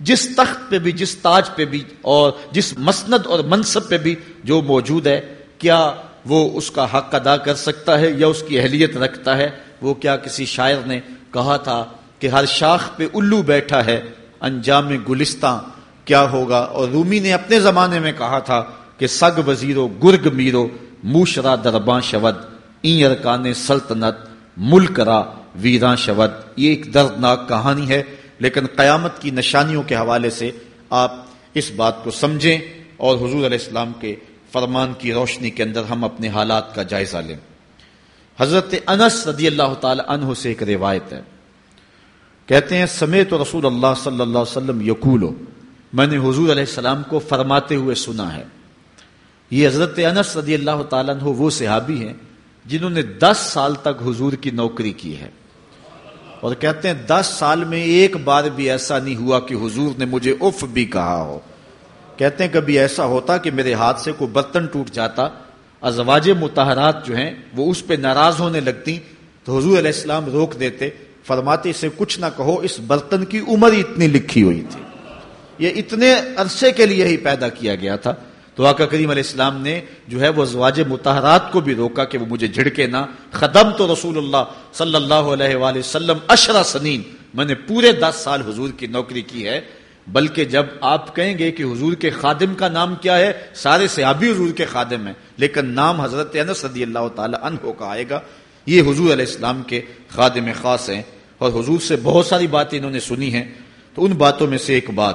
جس تخت پہ بھی، جس تاج پہ بھی اور جس مسند اور منصب پہ بھی جو موجود ہے، کیا وہ اس کا حق ادا کر سکتا ہے یا اس کی اہلیت رکھتا ہے؟ وہ کیا کسی شاعر نے کہا تھا کہ ہر شاخ پہ الو بیٹھا ہے، انجام گلستان کیا ہوگا؟ اور رومی نے اپنے زمانے میں کہا تھا کہ سگ وزیرو، گرگ میرو، موشرا درباں شود این ارکان سلطنت، ملک را ویراں شود۔ یہ ایک دردناک کہانی ہے، لیکن قیامت کی نشانیوں کے حوالے سے آپ اس بات کو سمجھیں اور حضور علیہ السلام کے فرمان کی روشنی کے اندر ہم اپنے حالات کا جائزہ لیں۔ حضرت انس رضی اللہ تعالی عنہ سے ایک روایت ہے۔ کہتے ہیں، سمیت رسول اللہ صلی اللہ علیہ وسلم یقولو، میں نے حضور علیہ السلام کو فرماتے ہوئے سنا ہے۔ یہ حضرت انس رضی اللہ تعالیٰ عنہ وہ صحابی ہیں جنہوں نے دس سال تک حضور کی نوکری کی ہے۔ اور کہتے ہیں، دس سال میں ایک بار بھی ایسا نہیں ہوا کہ حضور نے مجھے اف بھی کہا ہو۔ کہتے ہیں، کبھی ایسا ہوتا کہ میرے ہاتھ سے کوئی برتن ٹوٹ جاتا، ازواج متحرات جو ہیں وہ اس پہ ناراض ہونے لگتی تو حضور علیہ السلام روک دیتے۔ فرماتے سے کچھ نہ کہو، اس برتن کی عمر اتنی لکھی ہوئی تھی۔ یہ اتنے عرصے کے لیے ہی پیدا کیا گیا تھا۔ تو آقا کریم علیہ السلام نے جو ہے وہ زواج متحرات کو بھی روکا کہ وہ مجھے جھڑکے نہ۔ خدم تو رسول اللہ صلی اللہ علیہ وآلہ وسلم اشرا سنین۔ میں نے پورے دس سال حضور کی نوکری کی ہے۔ بلکہ جب آپ کہیں گے کہ حضور کے خادم کا نام کیا ہے، سارے صحابی حضور کے خادم ہیں۔ لیکن نام حضرت انس صدی اللہ تعالی عنہ کا آئے گا۔ یہ حضور علیہ السلام کے خادم خاص ہیں۔ اور حضور سے بہت ساری باتیں انہوں نے سنی ہیں۔ تو ان باتوں میں سے ایک بات،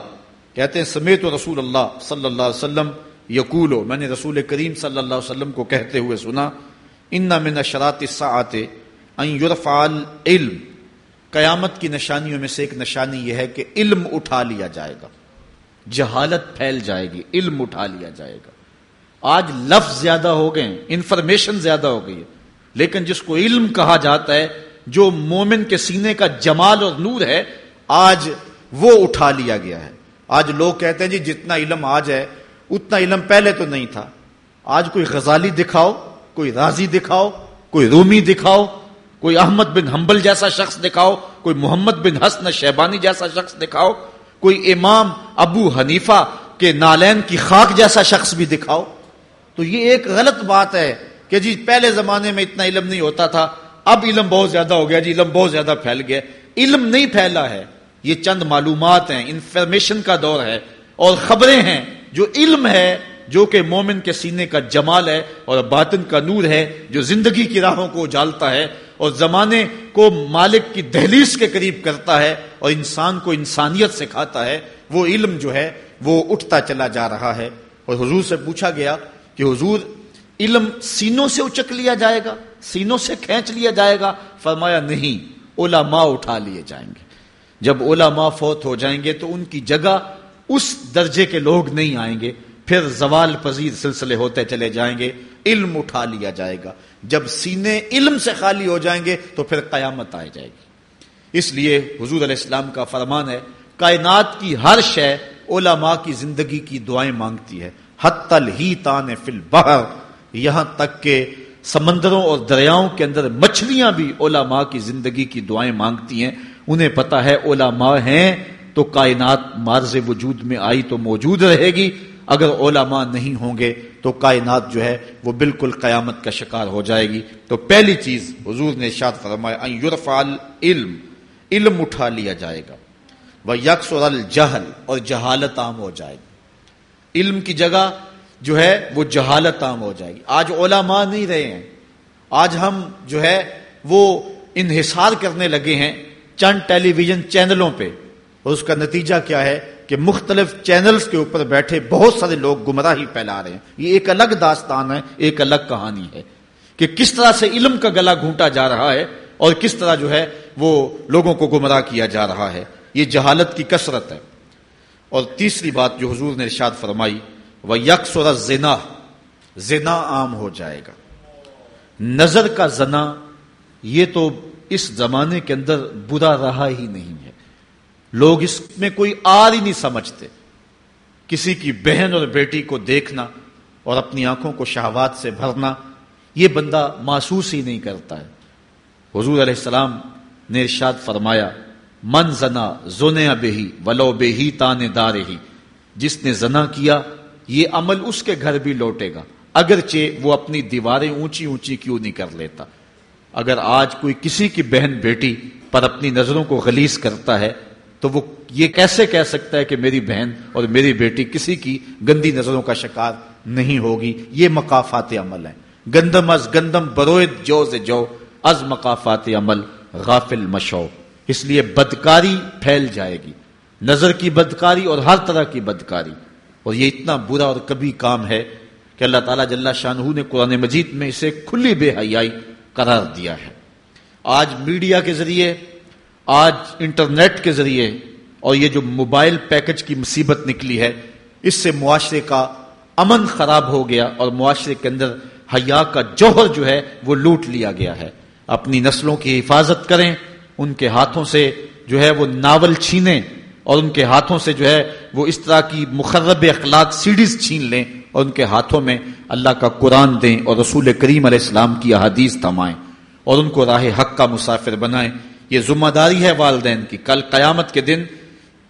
کہتے ہیں، سمیت رسول اللہ صلی اللہ علیہ وسلم یقولو، میں نے رسول کریم صلی اللہ علیہ وسلم کو کہتے ہوئے سنا، ان من اشرات آتے علم قیامت کی نشانیوں میں سے ایک نشانی یہ ہے کہ علم اٹھا لیا جائے گا۔ جہالت پھیل جائے گی، علم اٹھا لیا جائے گا۔ آج لفظ زیادہ ہو گئے انفارمیشن زیادہ ہو گئی ہے، لیکن جس کو علم کہا جاتا ہے جو مومن کے سینے کا جمال اور نور ہے، آج وہ اٹھا لیا گیا ہے۔ آج لوگ کہتے ہیں جی جتنا علم آج ہے، اتنا علم پہلے تو نہیں تھا۔ آج کوئی غزالی دکھاؤ، کوئی راضی دکھاؤ، کوئی رومی دکھاؤ، کوئی احمد بن حنبل جیسا شخص دکھاؤ، کوئی محمد بن حسن شیبانی جیسا شخص دکھاؤ، کوئی امام ابو حنیفہ کے نالین کی خاک جیسا شخص بھی دکھاؤ۔ تو یہ ایک غلط بات ہے کہ جی پہلے زمانے میں اتنا علم نہیں ہوتا تھا اب علم بہت زیادہ ہو گیا جی علم بہت زیادہ پھیل گیا۔ علم نہیں پھیلا ہے، یہ چند معلومات ہیں، انفارمیشن کا دور ہے اور خبریں ہیں۔ جو علم ہے، جو کہ مومن کے سینے کا جمال ہے اور باطن کا نور ہے، جو زندگی کی راہوں کو اجالتا ہے اور زمانے کو مالک کی دہلیز کے قریب کرتا ہے اور انسان کو انسانیت سکھاتا ہے، وہ علم جو ہے، وہ اٹھتا چلا جا رہا ہے۔ اور حضور سے پوچھا گیا کہ حضور، علم سینوں سے اچک لیا جائے گا؟ سینوں سے کھینچ لیا جائے گا۔ فرمایا، نہیں، علماء اٹھا لیے جائیں گے۔ جب علماء فوت ہو جائیں گے تو ان کی جگہ اس درجے کے لوگ نہیں آئیں گے۔ پھر زوال پذیر سلسلے ہوتے چلے جائیں گے۔ علم اٹھا لیا جائے گا۔ جب سینے علم سے خالی ہو جائیں گے تو پھر قیامت آ جائے گی۔ اس لیے حضور علیہ السلام کا فرمان ہے، کائنات کی ہر شے علماء کی زندگی کی دعائیں مانگتی ہے۔ حتل ہی تان فل بہر یہاں تک کہ سمندروں اور دریاؤں کے اندر مچھلیاں بھی علماء کی زندگی کی دعائیں مانگتی ہیں۔ انہیں پتا ہے علماء ہیں تو کائنات مارز وجود میں آئی تو موجود رہے گی۔ اگر علماء نہیں ہوں گے تو کائنات جو ہے وہ بالکل قیامت کا شکار ہو جائے گی۔ تو پہلی چیز حضور نے شاد فرمایا علم علم اٹھا لیا جائے گا۔ وہ یکس اور الجہل اور جہالت عام ہو جائے گی۔ علم کی جگہ جو ہے وہ جہالت عام ہو جائے گی۔ آج علماء نہیں رہے ہیں۔ آج ہم جو ہے وہ انحصار کرنے لگے ہیں چند ٹیلی ویژن چینلوں پہ۔ اور اس کا نتیجہ کیا ہے کہ مختلف چینلز کے اوپر بیٹھے بہت سارے لوگ گمراہی پھیلا رہے ہیں۔ یہ ایک الگ داستان ہے، ایک الگ کہانی ہے کہ کس طرح سے علم کا گلا گھونٹا جا رہا ہے اور کس طرح جو ہے وہ لوگوں کو گمراہ کیا جا رہا ہے۔ یہ جہالت کی کثرت ہے۔ اور تیسری بات جو حضور نے ارشاد فرمائی وہ یکس اور زنا زنا عام ہو جائے گا۔ نظر کا زنا، یہ تو اس زمانے کے اندر برا رہا ہی نہیں ہے۔ لوگ اس میں کوئی آر ہی نہیں سمجھتے۔ کسی کی بہن اور بیٹی کو دیکھنا اور اپنی آنکھوں کو شہوات سے بھرنا، یہ بندہ محسوس ہی نہیں کرتا ہے۔ حضور علیہ السلام نے ارشاد فرمایا، من زنا زونے بے ہی ولو بے ہی تانے دار ہی جس نے زنا کیا یہ عمل اس کے گھر بھی لوٹے گا۔ اگرچہ وہ اپنی دیواریں اونچی اونچی کیوں نہیں کر لیتا۔ اگر آج کوئی کسی کی بہن بیٹی پر اپنی نظروں کو غلیظ کرتا ہے، تو وہ یہ کیسے کہہ سکتا ہے کہ میری بہن اور میری بیٹی کسی کی گندی نظروں کا شکار نہیں ہوگی؟ یہ مقافات عمل ہیں۔ گندم از گندم بروید جو سے جو۔ از مقافات عمل غافل مشو۔ اس لیے بدکاری پھیل جائے گی۔ نظر کی بدکاری اور ہر طرح کی بدکاری۔ اور یہ اتنا برا اور کبھی کام ہے کہ اللہ تعالیٰ جل شاہ نے قرآن مجید میں اسے کھلی بے حیائی قرار دیا ہے۔ آج میڈیا کے ذریعے، آج انٹرنیٹ کے ذریعے اور یہ جو موبائل پیکج کی مصیبت نکلی ہے، اس سے معاشرے کا امن خراب ہو گیا اور معاشرے کے اندر حیا کا جوہر جو ہے وہ لوٹ لیا گیا ہے۔ اپنی نسلوں کی حفاظت کریں، ان کے ہاتھوں سے جو ہے وہ ناول چھینیں اور ان کے ہاتھوں سے جو ہے وہ اس طرح کی مخرب اخلاق سیڈیز چھین لیں اور ان کے ہاتھوں میں اللہ کا قرآن دیں اور رسول کریم علیہ السلام کی احادیث تھمائیں اور ان کو راہ حق کا مسافر بنائیں۔ یہ ذمہ داری ہے والدین کی۔ کل قیامت کے دن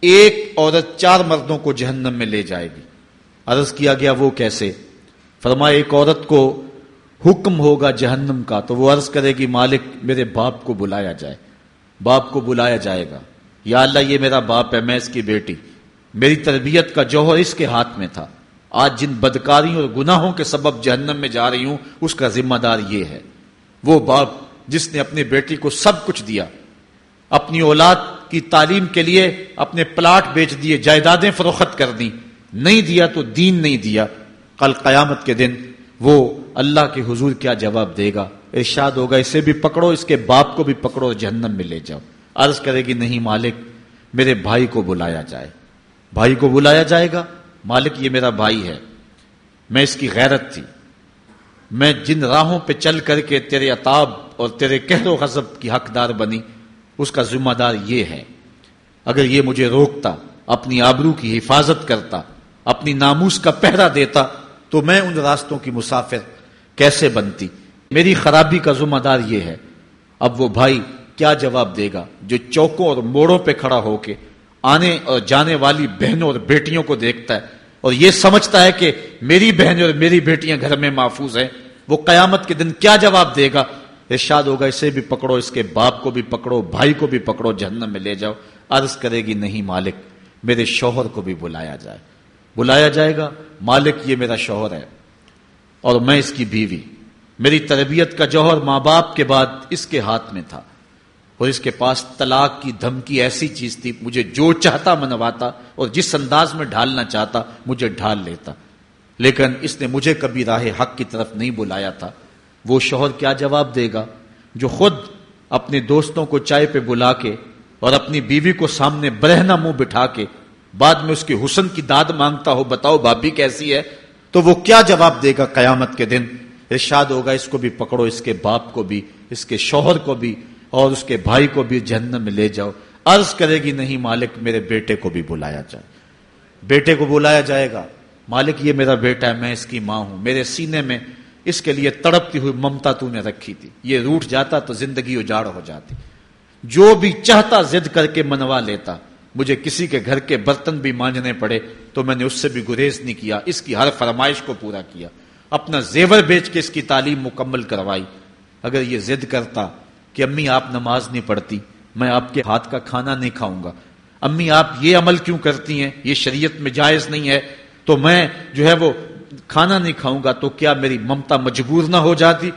ایک عورت چار مردوں کو جہنم میں لے جائے گی۔ عرض کیا گیا وہ کیسے؟ فرمایا، ایک عورت کو حکم ہوگا جہنم کا تو وہ عرض کرے گی، مالک، میرے باپ کو بلایا جائے۔ باپ کو بلایا جائے گا۔ یا اللہ، یہ میرا باپ ہے، میں اس کی بیٹی۔ میری تربیت کا جوہر اس کے ہاتھ میں تھا۔ آج جن بدکاریوں اور گناہوں کے سبب جہنم میں جا رہی ہوں، اس کا ذمہ دار یہ ہے۔ وہ باپ جس نے اپنی بیٹی کو سب کچھ دیا، اپنی اولاد کی تعلیم کے لیے اپنے پلاٹ بیچ دیے، جائیدادیں فروخت کر دی نہیں دیا تو دین نہیں دیا۔ کل قیامت کے دن وہ اللہ کے حضور کیا جواب دے گا؟ ارشاد ہوگا، اسے بھی پکڑو، اس کے باپ کو بھی پکڑو جہنم میں لے جاؤ۔ عرض کرے گی، نہیں مالک، میرے بھائی کو بلایا جائے. بھائی کو بلایا جائے گا؟ مالک، یہ میرا بھائی ہے۔ میں اس کی غیرت تھی۔ میں جن راہوں پہ چل کر کے تیرے اتاب اور تیرے کہر و غضب کی حقدار بنی، اس کا ذمہ دار یہ ہے۔ اگر یہ مجھے روکتا، اپنی آبرو کی حفاظت کرتا، اپنی ناموس کا پہرا دیتا، تو میں ان راستوں کی مسافر کیسے بنتی؟ میری خرابی کا ذمہ دار یہ ہے۔ اب وہ بھائی کیا جواب دے گا جو چوکوں اور موڑوں پہ کھڑا ہو کے آنے اور جانے والی بہنوں اور بیٹیوں کو دیکھتا ہے اور یہ سمجھتا ہے کہ میری بہنیں اور میری بیٹیاں گھر میں محفوظ ہیں، وہ قیامت کے دن کیا جواب دے گا؟ ارشاد ہوگا، اسے بھی پکڑو، اس کے باپ کو بھی پکڑو، بھائی کو بھی پکڑو، جہنم میں لے جاؤ۔ عرض کرے گی، نہیں مالک، میرے شوہر کو بھی بلایا جائے۔ بلایا جائے گا؟ مالک، یہ میرا شوہر ہے اور میں اس کی بیوی۔ میری تربیت کا جوہر ماں باپ کے بعد اس کے ہاتھ میں تھا۔ اور اس کے پاس طلاق کی دھمکی ایسی چیز تھی، مجھے جو چاہتا منواتا اور جس انداز میں ڈھالنا چاہتا، مجھے ڈھال لیتا۔ لیکن اس نے مجھے کبھی راہ حق کی طرف نہیں بلایا تھا۔ وہ شوہر کیا جواب دے گا؟ جو خود اپنے دوستوں کو چائے پہ بلا کے اور اپنی بیوی کو سامنے برہنا منہ بٹھا کے بعد میں اس کے حسن کی داد مانگتا ہو، بتاؤ بھابھی کیسی ہے؟ تو وہ کیا جواب دے گا قیامت کے دن؟ ارشاد ہوگا، اس کو بھی پکڑو، اس کے باپ کو بھی، اس کے شوہر کو بھی۔ اور اس کے بھائی کو بھی جہنم میں لے جاؤ۔ عرض کرے گی، نہیں مالک، میرے بیٹے کو بھی بلایا جائے۔ بیٹے کو بلایا جائے گا۔ مالک، یہ میرا بیٹا ہے، میں اس کی ماں ہوں۔ میرے سینے میں اس کے لیے تڑپتی ہوئی ممتا تو نے رکھی تھی۔ یہ روٹ جاتا تو زندگی اجاڑ ہو جاتی۔ جو بھی چاہتا زد کر کے منوا لیتا۔ مجھے کسی کے گھر کے برتن بھی مانجنے پڑے، تو میں نے اس سے بھی گریز نہیں کیا۔ اس کی ہر فرمائش کو پورا کیا۔ اپنا زیور بیچ کے اس کی تعلیم مکمل کروائی۔ اگر یہ زد کرتا کہ امی آپ نماز نہیں پڑھتی، میں آپ کے ہاتھ کا کھانا نہیں کھاؤں گا۔ امی آپ یہ عمل کیوں کرتی ہیں؟ یہ شریعت میں جائز نہیں ہے۔ تو میں جو ہے وہ کھانا نہیں کھاؤں گا تو کیا میری ممتا مجبور نہ ہو جاتی؟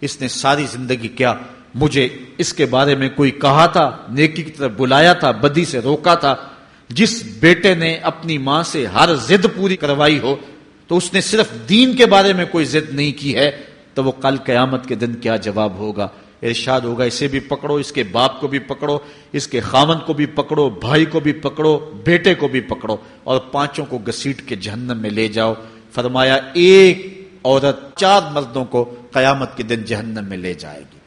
اس نے ساری زندگی کیا، مجھے اس کے بارے میں کوئی کہا تھا، نیکی کی طرف بلایا تھا، بدی سے روکا تھا۔ جس بیٹے نے اپنی ماں سے ہر زد پوری کروائی ہو، تو اس نے صرف دین کے بارے میں کوئی زد نہیں کی ہے، تو وہ کل قیامت کے دن کیا جواب ہوگا؟ ارشاد ہوگا، اسے بھی پکڑو، اس کے باپ کو بھی پکڑو، اس کے خامن کو بھی پکڑو، بھائی کو بھی پکڑو، بیٹے کو بھی پکڑو اور پانچوں کو گسیٹ کے جہنم میں لے جاؤ۔ فرمایا، ایک عورت چار مردوں کو قیامت کے دن جہنم میں لے جائے گی۔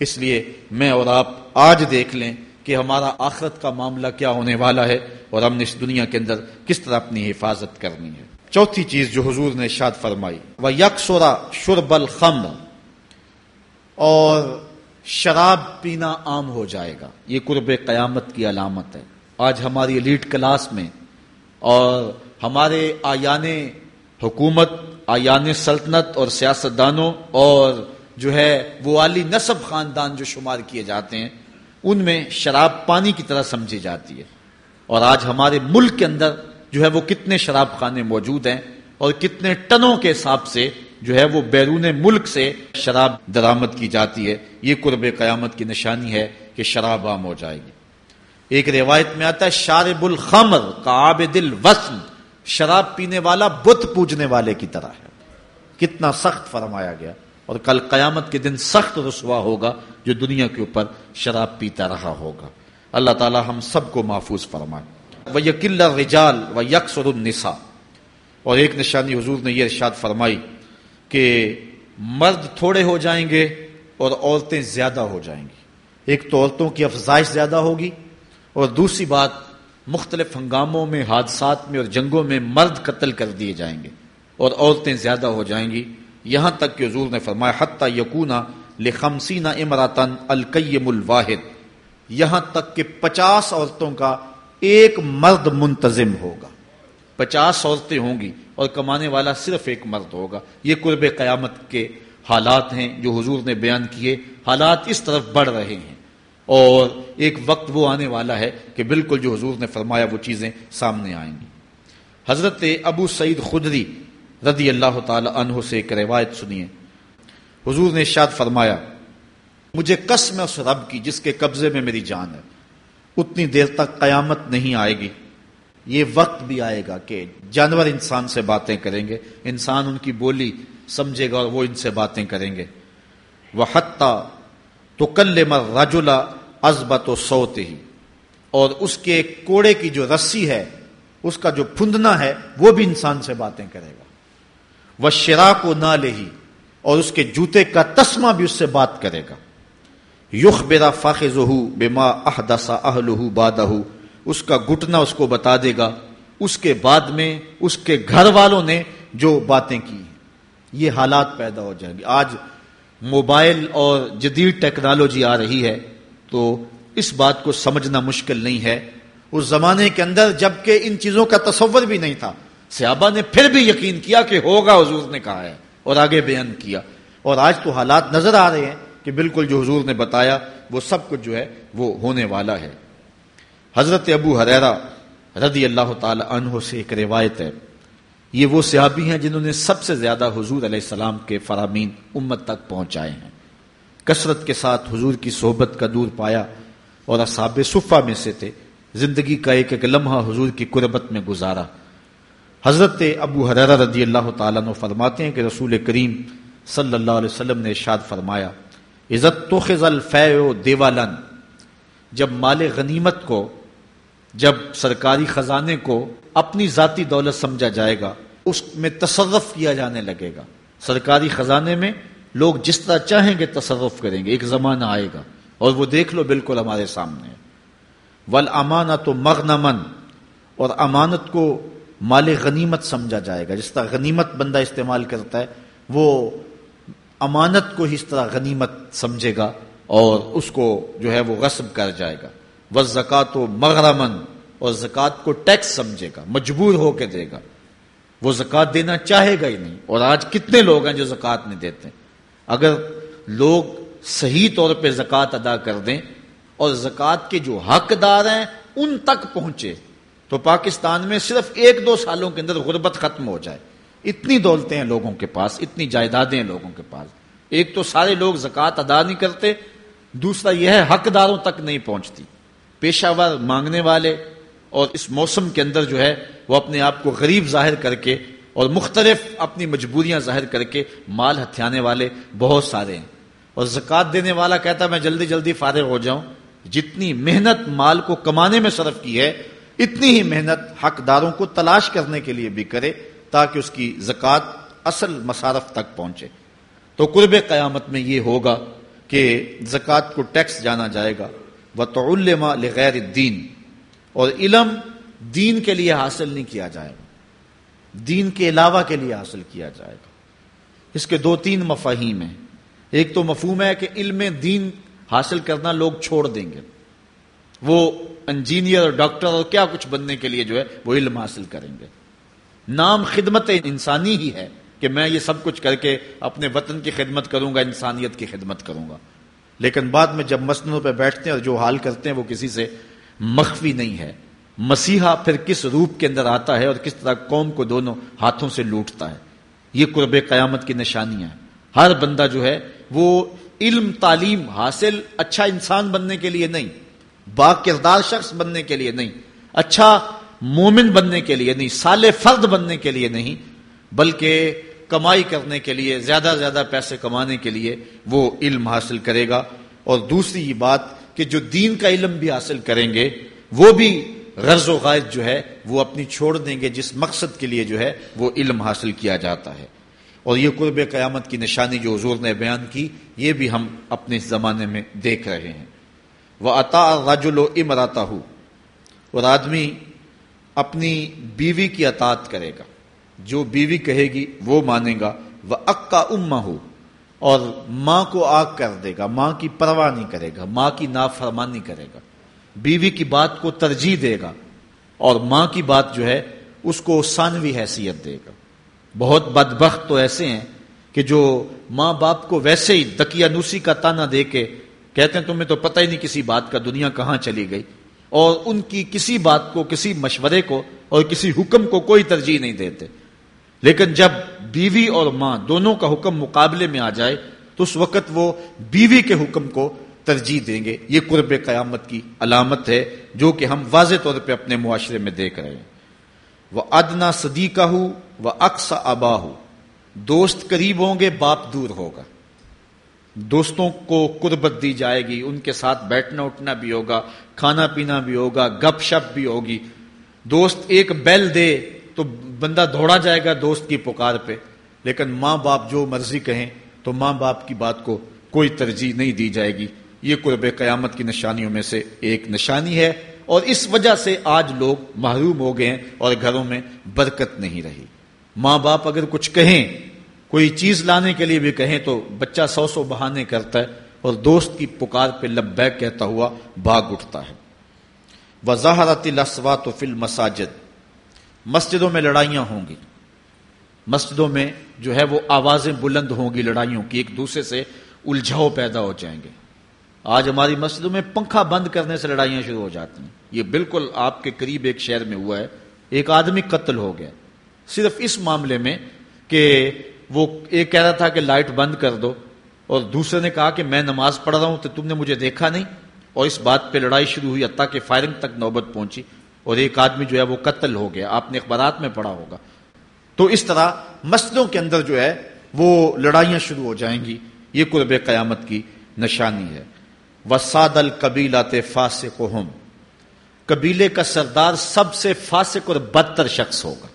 اس لیے میں اور آپ آج دیکھ لیں کہ ہمارا آخرت کا معاملہ کیا ہونے والا ہے اور ہم نے اس دنیا کے اندر کس طرح اپنی حفاظت کرنی ہے۔ چوتھی چیز جو حضور نے شاد فرمائی وہ یکسورا شرب الخمر اور شراب پینا عام ہو جائے گا۔ یہ قرب قیامت کی علامت ہے۔ آج ہماری لیڈ کلاس میں اور ہمارے آیان حکومت آیان سلطنت اور سیاستدانوں اور جو ہے وہ علی نصب خاندان جو شمار کیے جاتے ہیں، ان میں شراب پانی کی طرح سمجھی جاتی ہے۔ اور آج ہمارے ملک کے اندر جو ہے وہ کتنے شراب خانے موجود ہیں اور کتنے ٹنوں کے حساب سے جو ہے وہ بیرون ملک سے شراب درامد کی جاتی ہے۔ یہ قرب قیامت کی نشانی ہے کہ شراب عام ہو جائے گی۔ ایک روایت میں آتا ہے، شارب الخمر کا عابد الوسن شراب پینے والا بت پوجنے والے کی طرح ہے۔ کتنا سخت فرمایا گیا۔ اور کل قیامت کے دن سخت رسوا ہوگا جو دنیا کے اوپر شراب پیتا رہا ہوگا۔ اللہ تعالی ہم سب کو محفوظ فرمائے۔ وہ یقل رجال و یکس اور النسا اور ایک نشانی حضور نے یہ ارشاد فرمائی کہ مرد تھوڑے ہو جائیں گے اور عورتیں زیادہ ہو جائیں گی۔ ایک تو عورتوں کی افزائش زیادہ ہوگی اور دوسری بات، مختلف ہنگاموں میں، حادثات میں اور جنگوں میں مرد قتل کر دیے جائیں گے اور عورتیں زیادہ ہو جائیں گی۔ یہاں تک کہ حضور نے فرمایا، حتیٰ یقونا لخمسینہ امراتن القیم الواحد۔ یہاں تک کہ پچاس عورتوں کا ایک مرد منتظم ہوگا۔ پچاس عورتیں ہوں گی۔ اور کمانے والا صرف ایک مرد ہوگا۔ یہ قرب قیامت کے حالات ہیں جو حضور نے بیان کیے۔ حالات اس طرف بڑھ رہے ہیں۔ اور ایک وقت وہ آنے والا ہے کہ بالکل جو حضور نے فرمایا وہ چیزیں سامنے آئیں گی۔ حضرت ابو سعید خدری رضی اللہ تعالی عنہ سے ایک روایت سنیے۔ حضور نے شاد فرمایا، مجھے قسم اس رب کی جس کے قبضے میں میری جان ہے۔ اتنی دیر تک قیامت نہیں آئے گی۔ یہ وقت بھی آئے گا کہ جانور انسان سے باتیں کریں گے، انسان ان کی بولی سمجھے گا اور وہ ان سے باتیں کریں گے۔ وہ حتیٰ تو کل مر راجولا ازبت و سوتے ہی اور اس کے کوڑے کی جو رسی ہے، اس کا جو پھندنا ہے، وہ بھی انسان سے باتیں کرے گا۔ وہ شرا کو نہ لے ہی اور اس کے جوتے کا تسمہ بھی اس سے بات کرے گا۔ یخ بیرا فاخذ بے ماں احدسا اہل بادہ اس کا گٹنا اس کو بتا دے گا۔ اس کے بعد میں اس کے گھر والوں نے جو باتیں کی، یہ حالات پیدا ہو جائیں گے۔ آج موبائل اور جدید ٹیکنالوجی آ رہی ہے تو اس بات کو سمجھنا مشکل نہیں ہے۔ اس زمانے کے اندر جبکہ ان چیزوں کا تصور بھی نہیں تھا، صحابہ نے پھر بھی یقین کیا کہ ہوگا، حضور نے کہا ہے اور آگے بیان کیا۔ اور آج تو حالات نظر آ رہے ہیں کہ بالکل جو حضور نے بتایا وہ سب کچھ جو ہے وہ ہونے والا ہے۔ حضرت ابو حریرا رضی اللہ تعالی عنہ سے ایک روایت ہے۔ یہ وہ صحابی ہیں جنہوں نے سب سے زیادہ حضور علیہ السلام کے فرامین امت تک پہنچائے ہیں۔ کثرت کے ساتھ حضور کی صحبت کا دور پایا اور اصحاب صفہ میں سے تھے۔ زندگی کا ایک ایک لمحہ حضور کی قربت میں گزارا۔ حضرت ابو حرا رضی اللہ تعالیٰ نے فرماتے ہیں کہ رسول کریم صلی اللہ علیہ وسلم نے ارشاد فرمایا عزت تو خز خزل دیوالن، جب مال غنیمت کو جب سرکاری خزانے کو اپنی ذاتی دولت سمجھا جائے گا، اس میں تصرف کیا جانے لگے گا۔ سرکاری خزانے میں لوگ جس طرح چاہیں گے تصرف کریں گے، ایک زمانہ آئے گا اور وہ دیکھ لو بالکل ہمارے سامنے۔ ول امانت و مغنمن اور امانت کو مال غنیمت سمجھا جائے گا۔ جس طرح غنیمت بندہ استعمال کرتا ہے، وہ امانت کو ہی اس طرح غنیمت سمجھے گا اور اس کو جو ہے وہ غصب کر جائے گا۔ وہ زکات و مغرمن اور زکوٰۃ کو ٹیکس سمجھے گا، مجبور ہو کے دے گا۔ وہ زکوٰۃ دینا چاہے گا ہی نہیں۔ اور آج کتنے لوگ ہیں جو زکوٰۃ نہیں دیتے؟ اگر لوگ صحیح طور پہ زکوٰۃ ادا کر دیں اور زکوٰۃ کے جو حقدار ہیں ان تک پہنچے، تو پاکستان میں صرف ایک دو سالوں کے اندر غربت ختم ہو جائے۔ اتنی دولتیں ہیں لوگوں کے پاس، اتنی جائیدادیں ہیں لوگوں کے پاس۔ ایک تو سارے لوگ زکوٰۃ ادا نہیں کرتے، دوسرا یہ ہے حقداروں تک نہیں پہنچتی۔ پیشہ ور مانگنے والے اور اس موسم کے اندر جو ہے وہ اپنے آپ کو غریب ظاہر کر کے اور مختلف اپنی مجبوریاں ظاہر کر کے مال ہتھیانے والے بہت سارے ہیں۔ اور زکوٰۃ دینے والا کہتا میں جلدی جلدی فارغ ہو جاؤں۔ جتنی محنت مال کو کمانے میں صرف کی ہے، اتنی ہی محنت حقداروں کو تلاش کرنے کے لیے بھی کرے تاکہ اس کی زکوٰۃ اصل مسارف تک پہنچے۔ تو قرب قیامت میں یہ ہوگا کہ زکوٰۃ کو ٹیکس جانا جائے گا۔ وہ تو لغیر دین اور علم دین کے لیے حاصل نہیں کیا جائے گا۔ دین کے علاوہ کے لیے حاصل کیا جائے گا۔ اس کے دو تین مفاہیم ہیں۔ ایک تو مفہوم ہے کہ علم دین حاصل کرنا لوگ چھوڑ دیں گے۔ وہ انجینئر اور ڈاکٹر اور کیا کچھ بننے کے لیے جو ہے وہ علم حاصل کریں گے۔ نام خدمت انسانی ہی ہے کہ میں یہ سب کچھ کر کے اپنے وطن کی خدمت کروں گا، انسانیت کی خدمت کروں گا۔ لیکن بعد میں جب مسنوں پہ بیٹھتے ہیں اور جو حال کرتے ہیں وہ کسی سے مخفی نہیں ہے۔ مسیحا پھر کس روپ کے اندر آتا ہے اور کس طرح قوم کو دونوں ہاتھوں سے لوٹتا ہے؟ یہ قرب قیامت کی نشانیاں ہیں۔ ہر بندہ جو ہے وہ علم، تعلیم حاصل اچھا انسان بننے کے لیے نہیں با کردار شخص بننے کے لیے نہیں اچھا مومن بننے کے لیے نہیں سال فرد بننے کے لیے نہیں، بلکہ کمائی کرنے کے لیے، زیادہ زیادہ پیسے کمانے کے لیے وہ علم حاصل کرے گا۔ اور دوسری یہ بات کہ جو دین کا علم بھی حاصل کریں گے، وہ بھی غرض و غائد جو ہے، وہ اپنی چھوڑ دیں گے۔ جس مقصد کے لیے جو ہے، وہ علم حاصل کیا جاتا ہے۔ اور یہ قرب قیامت کی نشانی جو حضور نے بیان کی، یہ بھی ہم اپنے زمانے میں دیکھ رہے ہیں۔ وہ عطا راجل و امراتا ہو اور آدمی اپنی بیوی کی اطاعت کرے گا۔ جو بیوی کہے گی وہ مانے گا وہ اکا اما ہو اور ماں کو آگ کر دے گا، ماں کی پرواہ نہیں کرے گا، ماں کی نافرمانی کرے گا۔ بیوی کی بات کو ترجیح دے گا اور ماں کی بات جو ہے، اس کو ثانوی حیثیت دے گا۔ بہت بدبخت تو ایسے ہیں کہ جو ماں باپ کو ویسے ہی دقیانوسی کا تانا دے کے کہتے ہیں، تمہیں تو پتہ ہی نہیں کسی بات کا دنیا کہاں چلی گئی۔ اور ان کی کسی بات کو، کسی مشورے کو اور کسی حکم کو کوئی ترجیح نہیں دیتے۔ لیکن جب بیوی اور ماں دونوں کا حکم مقابلے میں آ جائے تو اس وقت وہ بیوی کے حکم کو ترجیح دیں گے۔ یہ قرب قیامت کی علامت ہے جو کہ ہم واضح طور پہ اپنے معاشرے میں دیکھ رہے ہیں۔ وہ ادنا صدیقہ ہو وہ اکس ابا ہو دوست قریب ہوں گے، باپ دور ہوگا۔ دوستوں کو قربت دی جائے گی، ان کے ساتھ بیٹھنا اٹھنا بھی ہوگا، کھانا پینا بھی ہوگا، گپ شپ بھی ہوگی۔ دوست ایک بیل دے تو بندہ دوڑا جائے گا دوست کی پکار پہ، لیکن ماں باپ جو مرضی کہیں تو ماں باپ کی بات کو کوئی ترجیح نہیں دی جائے گی۔ یہ قرب قیامت کی نشانیوں میں سے ایک نشانی ہے اور اس وجہ سے آج لوگ محروم ہو گئے ہیں اور گھروں میں برکت نہیں رہی۔ ماں باپ اگر کچھ کہیں، کوئی چیز لانے کے لیے بھی کہیں تو بچہ سو سو بہانے کرتا ہے اور دوست کی پکار پہ لبیک کہتا ہوا بھاگ اٹھتا ہے۔ وضاحرت الاسوات فی المساجد مسجدوں میں لڑائیاں ہوں گی۔ مسجدوں میں جو ہے وہ آوازیں بلند ہوں گی لڑائیوں کی، ایک دوسرے سے الجھاؤ پیدا ہو جائیں گے۔ آج ہماری مسجدوں میں پنکھا بند کرنے سے لڑائیاں شروع ہو جاتی ہیں۔ یہ بالکل آپ کے قریب ایک شہر میں ہوا ہے۔ ایک آدمی قتل ہو گیا۔ صرف اس معاملے میں کہ وہ ایک کہہ رہا تھا کہ لائٹ بند کر دو اور دوسرے نے کہا کہ میں نماز پڑھ رہا ہوں تو تم نے مجھے دیکھا نہیں۔ اور اس بات پہ لڑائی شروع ہوئی، حتیٰ کہ فائرنگ تک نوبت پہنچی۔ اور ایک آدمی جو ہے وہ قتل ہو گیا، آپ نے اخبارات میں پڑھا ہوگا۔ تو اس طرح مسجدوں کے اندر جو ہے وہ لڑائیاں شروع ہو جائیں گی۔ یہ قرب قیامت کی نشانی ہے۔ وساد القبیلات فاسق قبیلے کا سردار سب سے فاسق اور بدتر شخص ہوگا۔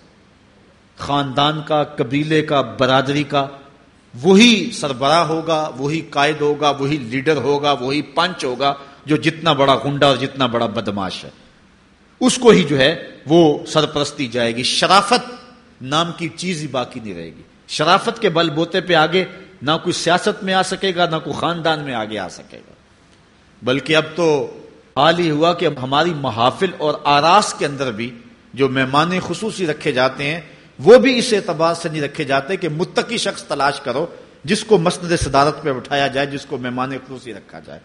خاندان کا، قبیلے کا، برادری کا وہی سربراہ ہوگا، وہی قائد ہوگا، وہی لیڈر ہوگا، وہی پنچ ہوگا جو جتنا بڑا گنڈا اور جتنا بڑا بدماش ہے۔ اس کو ہی جو ہے وہ سرپرستی جائے گی۔ شرافت نام کی چیز ہی باقی نہیں رہے گی۔ شرافت کے بل بوتے پہ آگے نہ کوئی سیاست میں آ سکے گا، نہ کوئی خاندان میں آگے آ سکے گا۔ بلکہ اب تو حال ہی ہوا کہ ہماری محافل اور آراس کے اندر بھی جو مہمان خصوصی رکھے جاتے ہیں، وہ بھی اس اعتبار سے نہیں رکھے جاتے کہ متقی شخص تلاش کرو، جس کو مسند صدارت پہ اٹھایا جائے، جس کو مہمان خصوصی رکھا جائے۔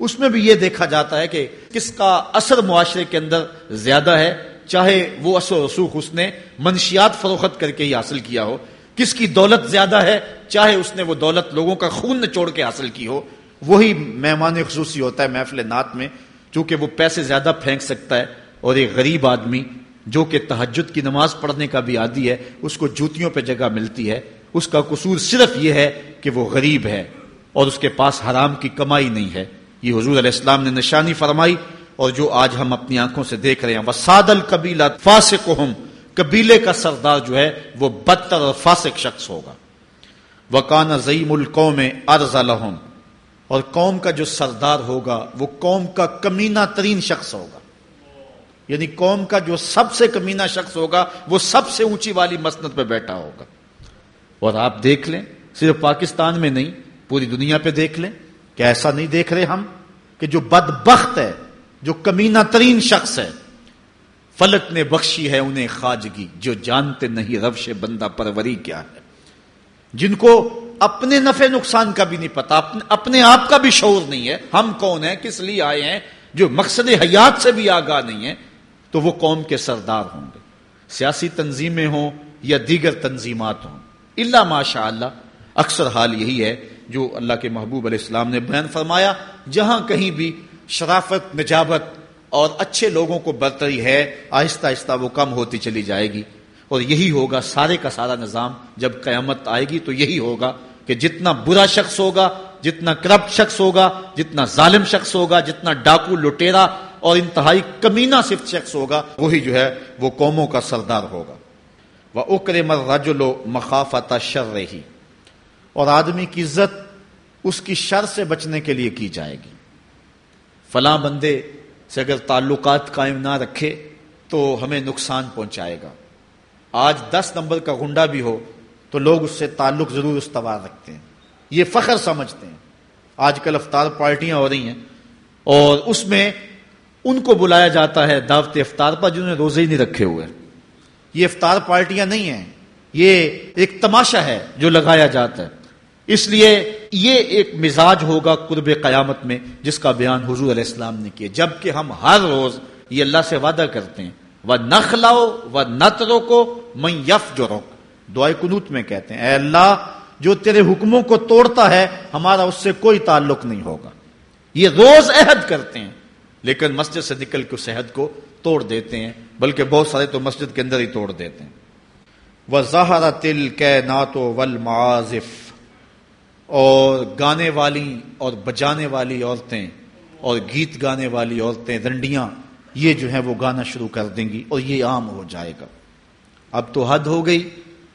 اس میں بھی یہ دیکھا جاتا ہے کہ کس کا اثر معاشرے کے اندر زیادہ ہے، چاہے وہ اثر و رسوخ اس نے منشیات فروخت کر کے ہی حاصل کیا ہو، کس کی دولت زیادہ ہے، چاہے اس نے وہ دولت لوگوں کا خون نچوڑ کے حاصل کی ہو، وہی مہمان خصوصی ہوتا ہے محفل نعت میں، چونکہ وہ پیسے زیادہ پھینک سکتا ہے اور ایک غریب آدمی جو کہ تحجد کی نماز پڑھنے کا بھی عادی ہے، اس کو جوتیوں پہ جگہ ملتی ہے۔ اس کا قصور صرف یہ ہے کہ وہ غریب ہے اور اس کے پاس حرام کی کمائی نہیں ہے۔ یہ حضور علیہ السلام نے نشانی فرمائی اور جو آج ہم اپنی آنکھوں سے دیکھ رہے ہیں، وساد القبیلا فاسق قبیلے کا سردار جو ہے وہ بدتر اور فاسق شخص ہوگا۔ وکان ضعیم القوم ارض الحم اور قوم کا جو سردار ہوگا وہ قوم کا کمینہ ترین شخص ہوگا۔ یعنی قوم کا جو سب سے کمینہ شخص ہوگا وہ سب سے اونچی والی مسنت پہ بیٹھا ہوگا۔ اور آپ دیکھ لیں، صرف پاکستان میں نہیں، پوری دنیا پہ دیکھ لیں۔ کہ ایسا نہیں دیکھ رہے ہم کہ جو بد بخت ہے، جو کمینہ ترین شخص ہے، فلک نے بخشی ہے انہیں خواجگی، جو جانتے نہیں روش بندہ پروری کیا ہے۔ جن کو اپنے نفع نقصان کا بھی نہیں پتا، اپنے اپنے آپ کا بھی شعور نہیں ہے، ہم کون ہیں، کس لیے آئے ہیں، جو مقصد حیات سے بھی آگاہ نہیں ہے تو وہ قوم کے سردار ہوں گے۔ سیاسی تنظیمیں ہوں یا دیگر تنظیمات ہوں۔ اللہ ماشاء اللہ اکثر حال یہی ہے جو اللہ کے محبوب علیہ السلام نے بیان فرمایا، جہاں کہیں بھی شرافت، نجابت اور اچھے لوگوں کو برتری ہے، آہستہ آہستہ وہ کم ہوتی چلی جائے گی۔ اور یہی ہوگا سارے کا سارا نظام، جب قیامت آئے گی تو یہی ہوگا کہ جتنا برا شخص ہوگا، جتنا کرپٹ شخص ہوگا، جتنا ظالم شخص ہوگا، جتنا ڈاکو لٹیرا اور انتہائی کمینہ صفت شخص ہوگا، وہی جو ہے وہ قوموں کا سردار ہوگا۔ وہ اکر مر رجلو مخافت شر رہی اور آدمی کی عزت اس کی شر سے بچنے کے لیے کی جائے گی۔ فلاں بندے سے اگر تعلقات قائم نہ رکھے تو ہمیں نقصان پہنچائے گا۔ آج دس نمبر کا گنڈا بھی ہو تو لوگ اس سے تعلق ضرور استوار رکھتے ہیں۔ یہ فخر سمجھتے ہیں۔ آج کل افطار پارٹیاں ہو رہی ہیں اور اس میں ان کو بلایا جاتا ہے دعوت افطار پر جنہوں نے روزے ہی نہیں رکھے ہوئے۔ یہ افطار پارٹیاں نہیں ہیں۔ یہ ایک تماشا ہے جو لگایا جاتا ہے۔ اس لیے یہ ایک مزاج ہوگا قرب قیامت میں، جس کا بیان حضور علیہ السلام نے کیا۔ جبکہ ہم ہر روز یہ اللہ سے وعدہ کرتے ہیں وہ نخ لاؤ وہ نت روکو میں یف جو روک دعائے کنوت میں کہتے ہیں، اے اللہ، جو تیرے حکموں کو توڑتا ہے، ہمارا اس سے کوئی تعلق نہیں ہوگا۔ یہ روز عہد کرتے ہیں، لیکن مسجد سے نکل کے اس عہد کو توڑ دیتے ہیں، بلکہ بہت سارے تو مسجد کے اندر ہی توڑ دیتے ہیں۔ وہ زہرا تل کے ناتو ول اور گانے والی اور بجانے والی عورتیں اور گیت گانے والی عورتیں رنڈیاں یہ جو ہیں وہ گانا شروع کر دیں گی اور یہ عام ہو جائے گا۔ اب تو حد ہو گئی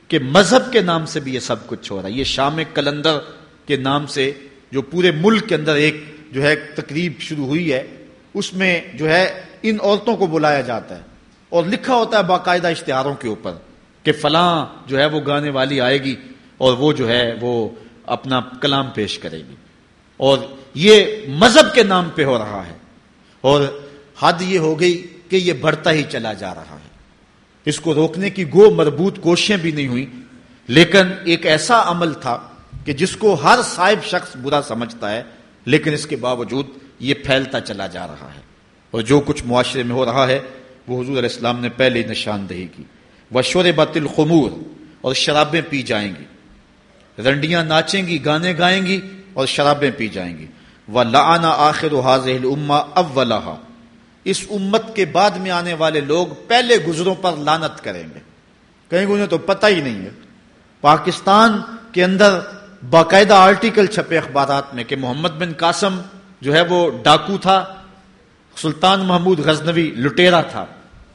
کہ مذہب کے نام سے بھی یہ سب کچھ ہو رہا ہے۔ یہ شام کلندر کے نام سے جو پورے ملک کے اندر ایک جو ہے تقریب شروع ہوئی ہے، اس میں جو ہے ان عورتوں کو بلایا جاتا ہے۔ اور لکھا ہوتا ہے باقاعدہ اشتہاروں کے اوپر کہ فلاں جو ہے وہ گانے والی آئے گی اور وہ جو ہے وہ اپنا کلام پیش کرے گی۔ اور یہ مذہب کے نام پہ ہو رہا ہے۔ اور حد یہ ہو گئی کہ یہ بڑھتا ہی چلا جا رہا ہے۔ اس کو روکنے کی گو مربوط کوششیں بھی نہیں ہوئی لیکن ایک ایسا عمل تھا کہ جس کو ہر صاحب شخص برا سمجھتا ہے، لیکن اس کے باوجود یہ پھیلتا چلا جا رہا ہے۔ اور جو کچھ معاشرے میں ہو رہا ہے، وہ حضور علیہ السلام نے پہلے نشاندہی کی۔ وہ شور بطل اور شرابیں پی جائیں گی۔ رنڈیاں ناچیں گی، گانے گائیں گی اور شرابیں پی جائیں گی۔ وہ لانا آخر و حاضر اما اس امت کے بعد میں آنے والے لوگ پہلے گزروں پر لانت کریں گے۔ کہیں انہیں تو پتہ ہی نہیں ہے۔ پاکستان کے اندر باقاعدہ آرٹیکل چھپے اخبارات میں کہ محمد بن قاسم جو ہے وہ ڈاکو تھا، سلطان محمود غزنوی لٹیرا تھا۔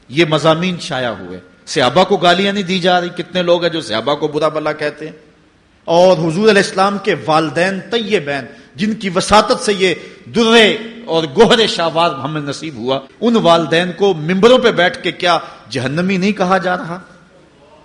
یہ مضامین شائع ہوئے۔ صحابہ کو گالیاں نہیں دی جا رہی۔ کتنے لوگ ہیں جو صحابہ کو برا بلا کہتے ہیں؟ اور حضور علیہ السلام کے والدین طیبین جن کی وساطت سے یہ درے اور گوہر شاہباز ہمیں نصیب ہوا۔ ان والدین کو ممبروں پہ بیٹھ کے کیا جہنمی نہیں کہا جا رہا؟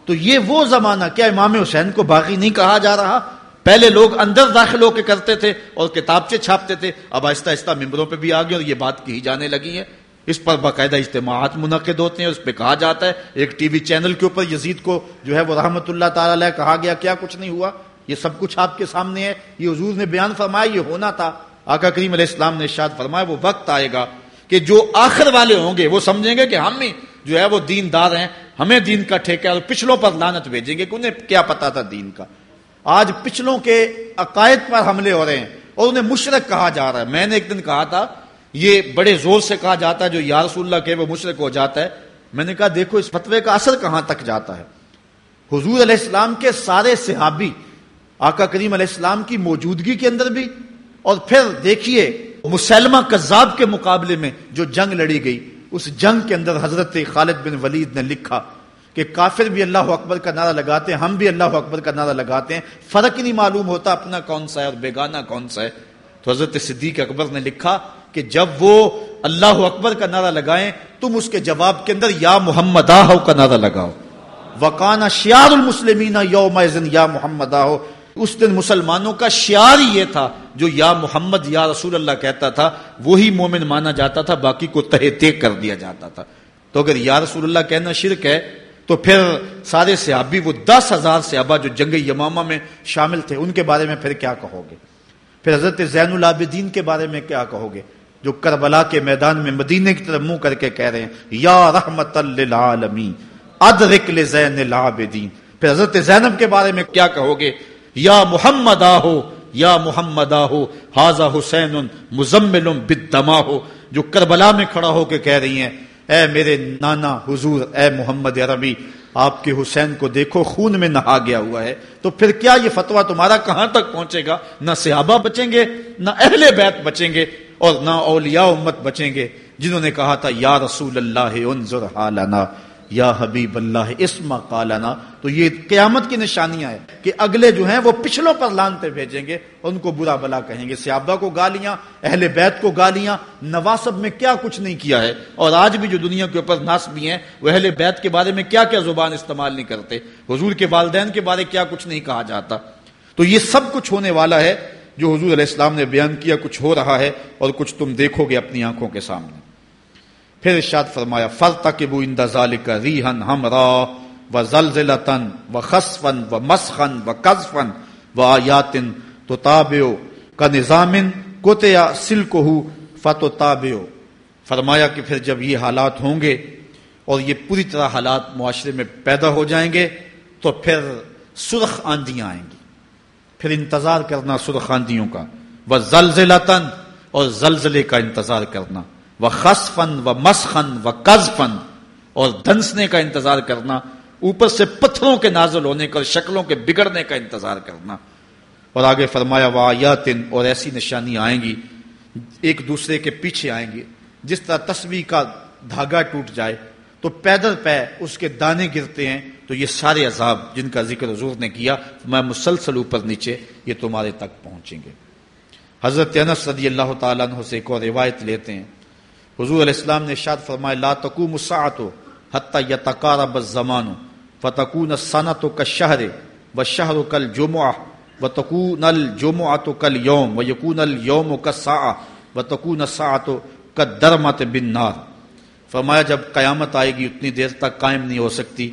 تو یہ وہ زمانہ کیا امام حسین کو باقی نہیں کہا جا رہا؟ پہلے لوگ اندر داخل ہو کے کرتے تھے اور کتابچے چھاپتے تھے، اب آہستہ آہستہ ممبروں پہ بھی آ اور یہ بات کہی جانے لگی ہے اس پر باقاعدہ اجتماعات منعقد ہوتے ہیں، اس پہ کہا جاتا ہے۔ ایک ٹی وی چینل کے اوپر یزید کو جو ہے وہ رحمت اللہ تعالی کہا گیا، کیا کچھ نہیں ہوا؟ یہ سب کچھ آپ کے سامنے ہے۔ یہ حضور نے بیان فرمایا، یہ ہونا تھا۔ آقا کریم علیہ السلام نے شاد فرمایا، وہ وقت آئے گا کہ جو آخر والے ہوں گے، وہ سمجھیں گے کہ ہم ہی جو ہے وہ دین دار ہیں، ہمیں دین کا ٹھیکہ اور پچھلوں پر لانت بھیجیں گے۔ کہ انہیں کیا پتا تھا دین کا؟ آج پچھلوں کے عقائد پر حملے ہو رہے ہیں اور انہیں مشرق کہا جا رہا ہے۔ میں نے ایک دن کہا تھا، یہ بڑے زور سے کہا جاتا ہے، جو یا رسول اللہ کہ وہ مشرق ہو جاتا ہے۔ میں نے کہا، دیکھو، اس فتوے کا اثر کہاں تک جاتا ہے؟ حضور علیہ السلام کے سارے صحابی آقا کریم علیہ السلام کی موجودگی کے اندر بھی اور پھر دیکھیے مسلمہ کذاب کے مقابلے میں جو جنگ لڑی گئی، اس جنگ کے اندر حضرت خالد بن ولید نے لکھا کہ کافر بھی اللہ اکبر کا نعرہ لگاتے ہیں، ہم بھی اللہ اکبر کا نعرہ لگاتے ہیں، فرق ہی نہیں معلوم ہوتا اپنا کون سا ہے اور بیگانہ کون سا ہے۔ تو حضرت صدیق اکبر نے لکھا کہ جب وہ اللہ اکبر کا نعرہ لگائیں تم اس کے جواب کے اندر یا محمد آہو کا نعرہ لگاؤ۔ وکانا شیار المسلمین یوم یا محمد آہو۔ اس دن مسلمانوں کا شعار ہی یہ تھا، جو یا محمد یا رسول اللہ کہتا تھا، وہی مومن مانا جاتا تھا، باقی کو تہ تیک کر دیا جاتا تھا۔ تو اگر یا رسول اللہ کہنا شرک ہے، تو پھر سارے صحابی، وہ دس ہزار صحابہ جو جنگ یمامہ میں شامل تھے، ان کے بارے میں پھر کیا کہو گے؟ پھر حضرت زین العابدین کے بارے میں کیا کہو گے؟ جو کربلا کے میدان میں مدینے کی طرف منہ کر کے کہہ رہے ہیں، یا رحمت للعالمین، ادرک لزین العابدین۔ پھر حضرت زینب کے بارے میں کیا کہو گے؟ یا محمد آہو یا محمد آہو حاضہ حسین مزمل بدما ہو، جو کربلا میں کھڑا ہو کے کہہ رہی ہیں، اے میرے نانا حضور، اے محمد عربی، آپ کے حسین کو دیکھو، خون میں نہا گیا ہوا ہے، تو پھر کیا یہ فتوا تمہارا کہاں تک پہنچے گا؟ نہ صحابہ بچیں گے، نہ اہل بیت بچیں گے، اور نہ اولیاء امت بچیں گے، جنہوں نے کہا تھا، یا رسول اللہ انظر حالنا یا حبیب اللہ اسما کالانا تو یہ قیامت کی نشانیاں ہیں کہ اگلے جو ہیں وہ پچھلوں پر لانتے بھیجیں گے، ان کو برا بلا کہیں گے۔ سیابہ کو گالیاں، اہل بیت کو گالیاں، نواسب میں کیا کچھ نہیں کیا ہے؟ اور آج بھی جو دنیا کے اوپر بھی ہیں، وہ اہل بیت کے بارے میں کیا کیا زبان استعمال نہیں کرتے؟ حضور کے والدین کے بارے کیا کچھ نہیں کہا جاتا؟ تو یہ سب کچھ ہونے والا ہے جو حضور علیہ السلام نے بیان کیا، کچھ ہو رہا ہے اور کچھ تم دیکھو گے اپنی آنکھوں کے سامنے۔ پھر ارشاد فرمایا فل تک بو اندال کا ریحن ہم را و زلزلتن و خسفن و مسخن و قزفن و آیاتن تو تابیو کا نظامن کوتیا سل کو فتو تابیو فرمایا کہ پھر جب یہ حالات ہوں گے اور یہ پوری طرح حالات معاشرے میں پیدا ہو جائیں گے، تو پھر سرخ آندیاں آئیں گی۔ پھر انتظار کرنا سرخ آندیوں کا۔ وہ زلزلتن اور زلزلے کا انتظار کرنا۔ وہ خسفن و مسخن و قزفن اور دھنسنے کا انتظار کرنا، اوپر سے پتھروں کے نازل ہونے کا شکلوں کے بگڑنے کا انتظار کرنا۔ اور آگے فرمایا وا اور ایسی نشانی آئیں گی، ایک دوسرے کے پیچھے آئیں گی۔ جس طرح تصویر کا دھاگا ٹوٹ جائے، تو پیدل پہ اس کے دانے گرتے ہیں۔ تو یہ سارے عذاب جن کا ذکر حضور نے کیا، میں مسلسل اوپر نیچے، یہ تمہارے تک پہنچیں گے۔ حضرت انس رضی اللہ تعالیٰ عنہ سے ایک اور روایت لیتے ہیں۔ حضور علیہ السلام نے شاد فرمائے لا تقوم الساعت حتى يتقارب الزمان فتكون السنه كالشهر و شہر کل جمعہ و تکون الجمع تو کل یوم و یقون فرمایا، جب قیامت آئے گی، اتنی دیر تک قائم نہیں ہو سکتی۔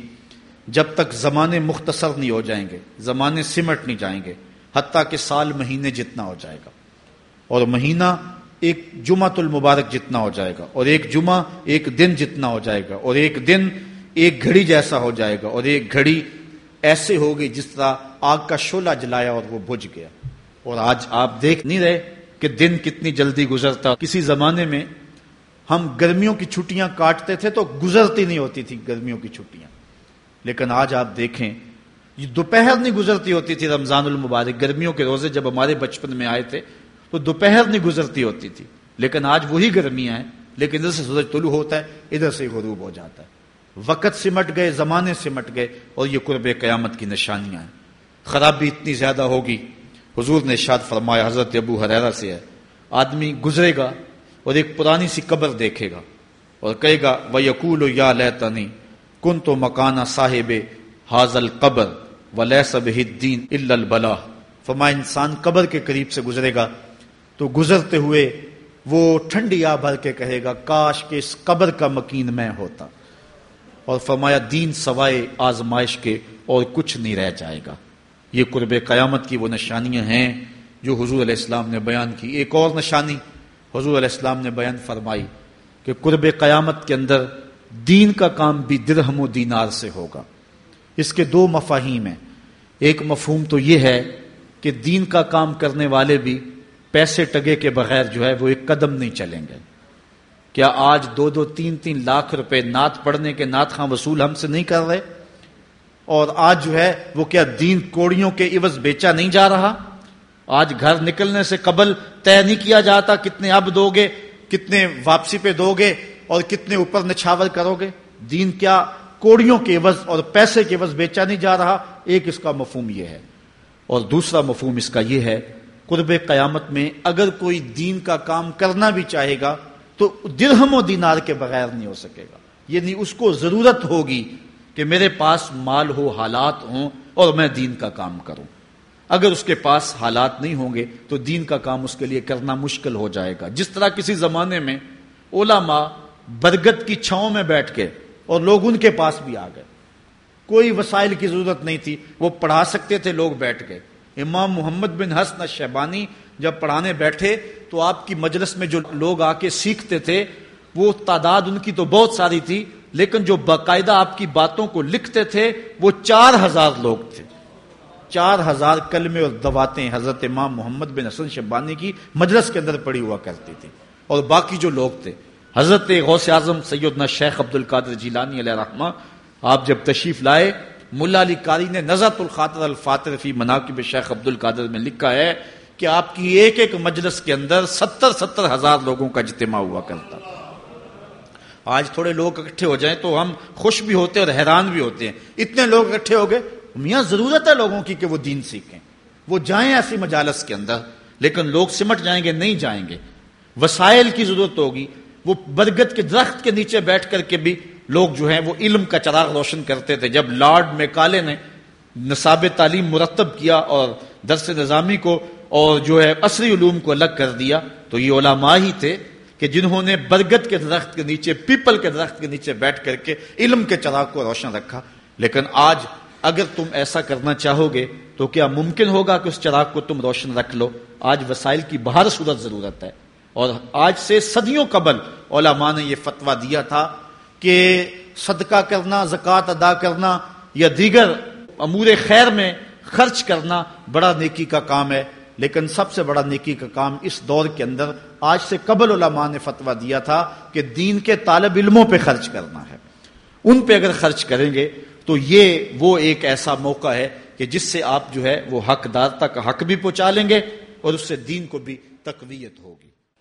جب تک زمانے مختصر نہیں ہو جائیں گے، زمانے سمٹ نہیں جائیں گے، حتیٰ کہ سال مہینے جتنا ہو جائے گا۔ اور مہینہ ایک جمعہ المبارک جتنا ہو جائے گا، اور ایک جمعہ، ایک دن جتنا ہو جائے گا، اور ایک دن ایک گھڑی جیسا ہو جائے گا، اور ایک گھڑی ایسے ہوگی جس طرح آگ کا شولہ جلایا اور وہ بجھ گیا۔ اور آج آپ دیکھ نہیں رہے کہ دن کتنی جلدی گزرتا۔ کسی زمانے میں ہم گرمیوں کی چھٹیاں کاٹتے تھے تو گزرتی نہیں ہوتی تھی گرمیوں کی چھٹیاں۔ لیکن آج آپ دیکھیں، یہ دوپہر نہیں گزرتی ہوتی تھی رمضان المبارک۔ گرمیوں کے روزے جب ہمارے بچپن میں آئے تھے تو دوپہر نہیں گزرتی ہوتی تھی۔ لیکن آج وہی گرمیاں ہیں، لیکن ادھر سے سورج طلوع ہوتا ہے، ادھر سے غروب ہو جاتا ہے۔ وقت سمٹ گئے، زمانے سمٹ گئے، اور یہ قرب قیامت کی نشانیاں ہیں۔ خرابی اتنی زیادہ ہوگی۔ حضور نے شاد فرمایا، حضرت ابو حریرہ سے ہے، آدمی گزرے گا اور ایک پرانی سی قبر دیکھے گا اور کہے گا وہ یقول یا لیتنی کن تو مکانہ صاحب حاضل قبر و لسب الدین البلا فرما انسان قبر کے قریب سے گزرے گا تو گزرتے ہوئے وہ ٹھنڈی آ بھر کے کہے گا، کاش کے اس قبر کا مکین میں ہوتا۔ اور فرمایا، دین سوائے آزمائش کے اور کچھ نہیں رہ جائے گا۔ یہ قرب قیامت کی وہ نشانیاں ہیں جو حضور علیہ السلام نے بیان کی۔ ایک اور نشانی حضور علیہ السلام نے بیان فرمائی کہ قرب قیامت کے اندر دین کا کام بھی درہم و دینار سے ہوگا۔ اس کے دو مفاہیم ہیں۔ ایک مفہوم تو یہ ہے کہ دین کا کام کرنے والے بھی پیسے ٹگے کے بغیر جو ہے وہ ایک قدم نہیں چلیں گے۔ کیا آج دو دو تین تین لاکھ روپے نعت پڑھنے کے نعت خاں وصول ہم سے نہیں کر رہے؟ اور آج جو ہے وہ کیا دین کوڑیوں کے عوض بیچا نہیں جا رہا؟ آج گھر نکلنے سے قبل طے نہیں کیا جاتا کتنے اب دو گے، کتنے واپسی پہ دو گے اور کتنے اوپر نچھاور کرو گے۔ دین کیا کوڑیوں کے عوض اور پیسے کے عوض بیچا نہیں جا رہا؟ ایک اس کا مفہوم یہ ہے۔ اور دوسرا مفہوم اس کا یہ ہے قرب قیامت میں اگر کوئی دین کا کام کرنا بھی چاہے گا تو درہم و دینار کے بغیر نہیں ہو سکے گا۔ یعنی اس کو ضرورت ہوگی کہ میرے پاس مال ہو، حالات ہوں اور میں دین کا کام کروں۔ اگر اس کے پاس حالات نہیں ہوں گے تو دین کا کام اس کے لیے کرنا مشکل ہو جائے گا۔ جس طرح کسی زمانے میں علماء برگت کی چھاؤں میں بیٹھ کے اور لوگ ان کے پاس بھی آ گئے۔ کوئی وسائل کی ضرورت نہیں تھی، وہ پڑھا سکتے تھے لوگ بیٹھ گئے امام محمد بن حسن شیبانی جب پڑھانے بیٹھے تو آپ کی مجلس میں جو لوگ آ کے سیکھتے تھے، وہ تعداد ان کی تو بہت ساری تھی، لیکن جو باقاعدہ آپ کی باتوں کو لکھتے تھے، وہ چار ہزار لوگ تھے۔ چار ہزار کلمے اور دواتیں حضرت امام محمد بن حسن شبانی کی مجلس کے اندر پڑی ہوا کرتی تھی اور باقی جو لوگ تھے، حضرت غوث اعظم سیدنا شیخ عبد القادر جیلانی علیہ رحمہ آپ جب تشریف لائے ملا علی کاری نے نظرت الخاطر الفاطر فی مناقب شیخ عبد القادر میں لکھا ہے کہ آپ کی ایک ایک مجلس کے اندر ستر ستر ہزار لوگوں کا اجتماع ہوا کرتا۔ آج تھوڑے لوگ اکٹھے ہو جائیں تو ہم خوش بھی ہوتے اور حیران بھی ہوتے ہیں۔ اتنے لوگ اکٹھے ہو گئے۔ میاں، ضرورت ہے لوگوں کی کہ وہ دین سیکھیں۔ وہ جائیں ایسی مجالس کے اندر، لیکن لوگ سمٹ جائیں گے، نہیں جائیں گے۔ وسائل کی ضرورت ہوگی۔ وہ برگد کے درخت کے نیچے بیٹھ کر کے بھی لوگ جو ہیں وہ علم کا چراغ روشن کرتے تھے۔ جب لارڈ میکالے نے نصاب تعلیم مرتب کیا اور درس نظامی کو اور جو ہے عصری علوم کو الگ کر دیا، تو یہ علماء ہی تھے کہ جنہوں نے برگد کے درخت کے نیچے، پیپل کے درخت کے نیچے بیٹھ کر کے علم کے چراغ کو روشن رکھا۔ لیکن آج اگر تم ایسا کرنا چاہو گے تو کیا ممکن ہوگا کہ اس چراغ کو تم روشن رکھ لو؟ آج وسائل کی بہر صورت ضرورت ہے۔ اور آج سے صدیوں قبل علماء نے یہ فتویٰ دیا تھا کہ صدقہ کرنا، زکوٰۃ ادا کرنا یا دیگر امور خیر میں خرچ کرنا بڑا نیکی کا کام ہے۔ لیکن سب سے بڑا نیکی کا کام اس دور کے اندر آج سے قبل علماء نے فتویٰ دیا تھا کہ دین کے طالب علموں پہ خرچ کرنا ہے۔ ان پہ اگر خرچ کریں گے تو یہ وہ ایک ایسا موقع ہے کہ جس سے آپ جو ہے وہ حقدار تک حق بھی پہنچا لیں گے اور اس سے دین کو بھی تقویت ہوگی۔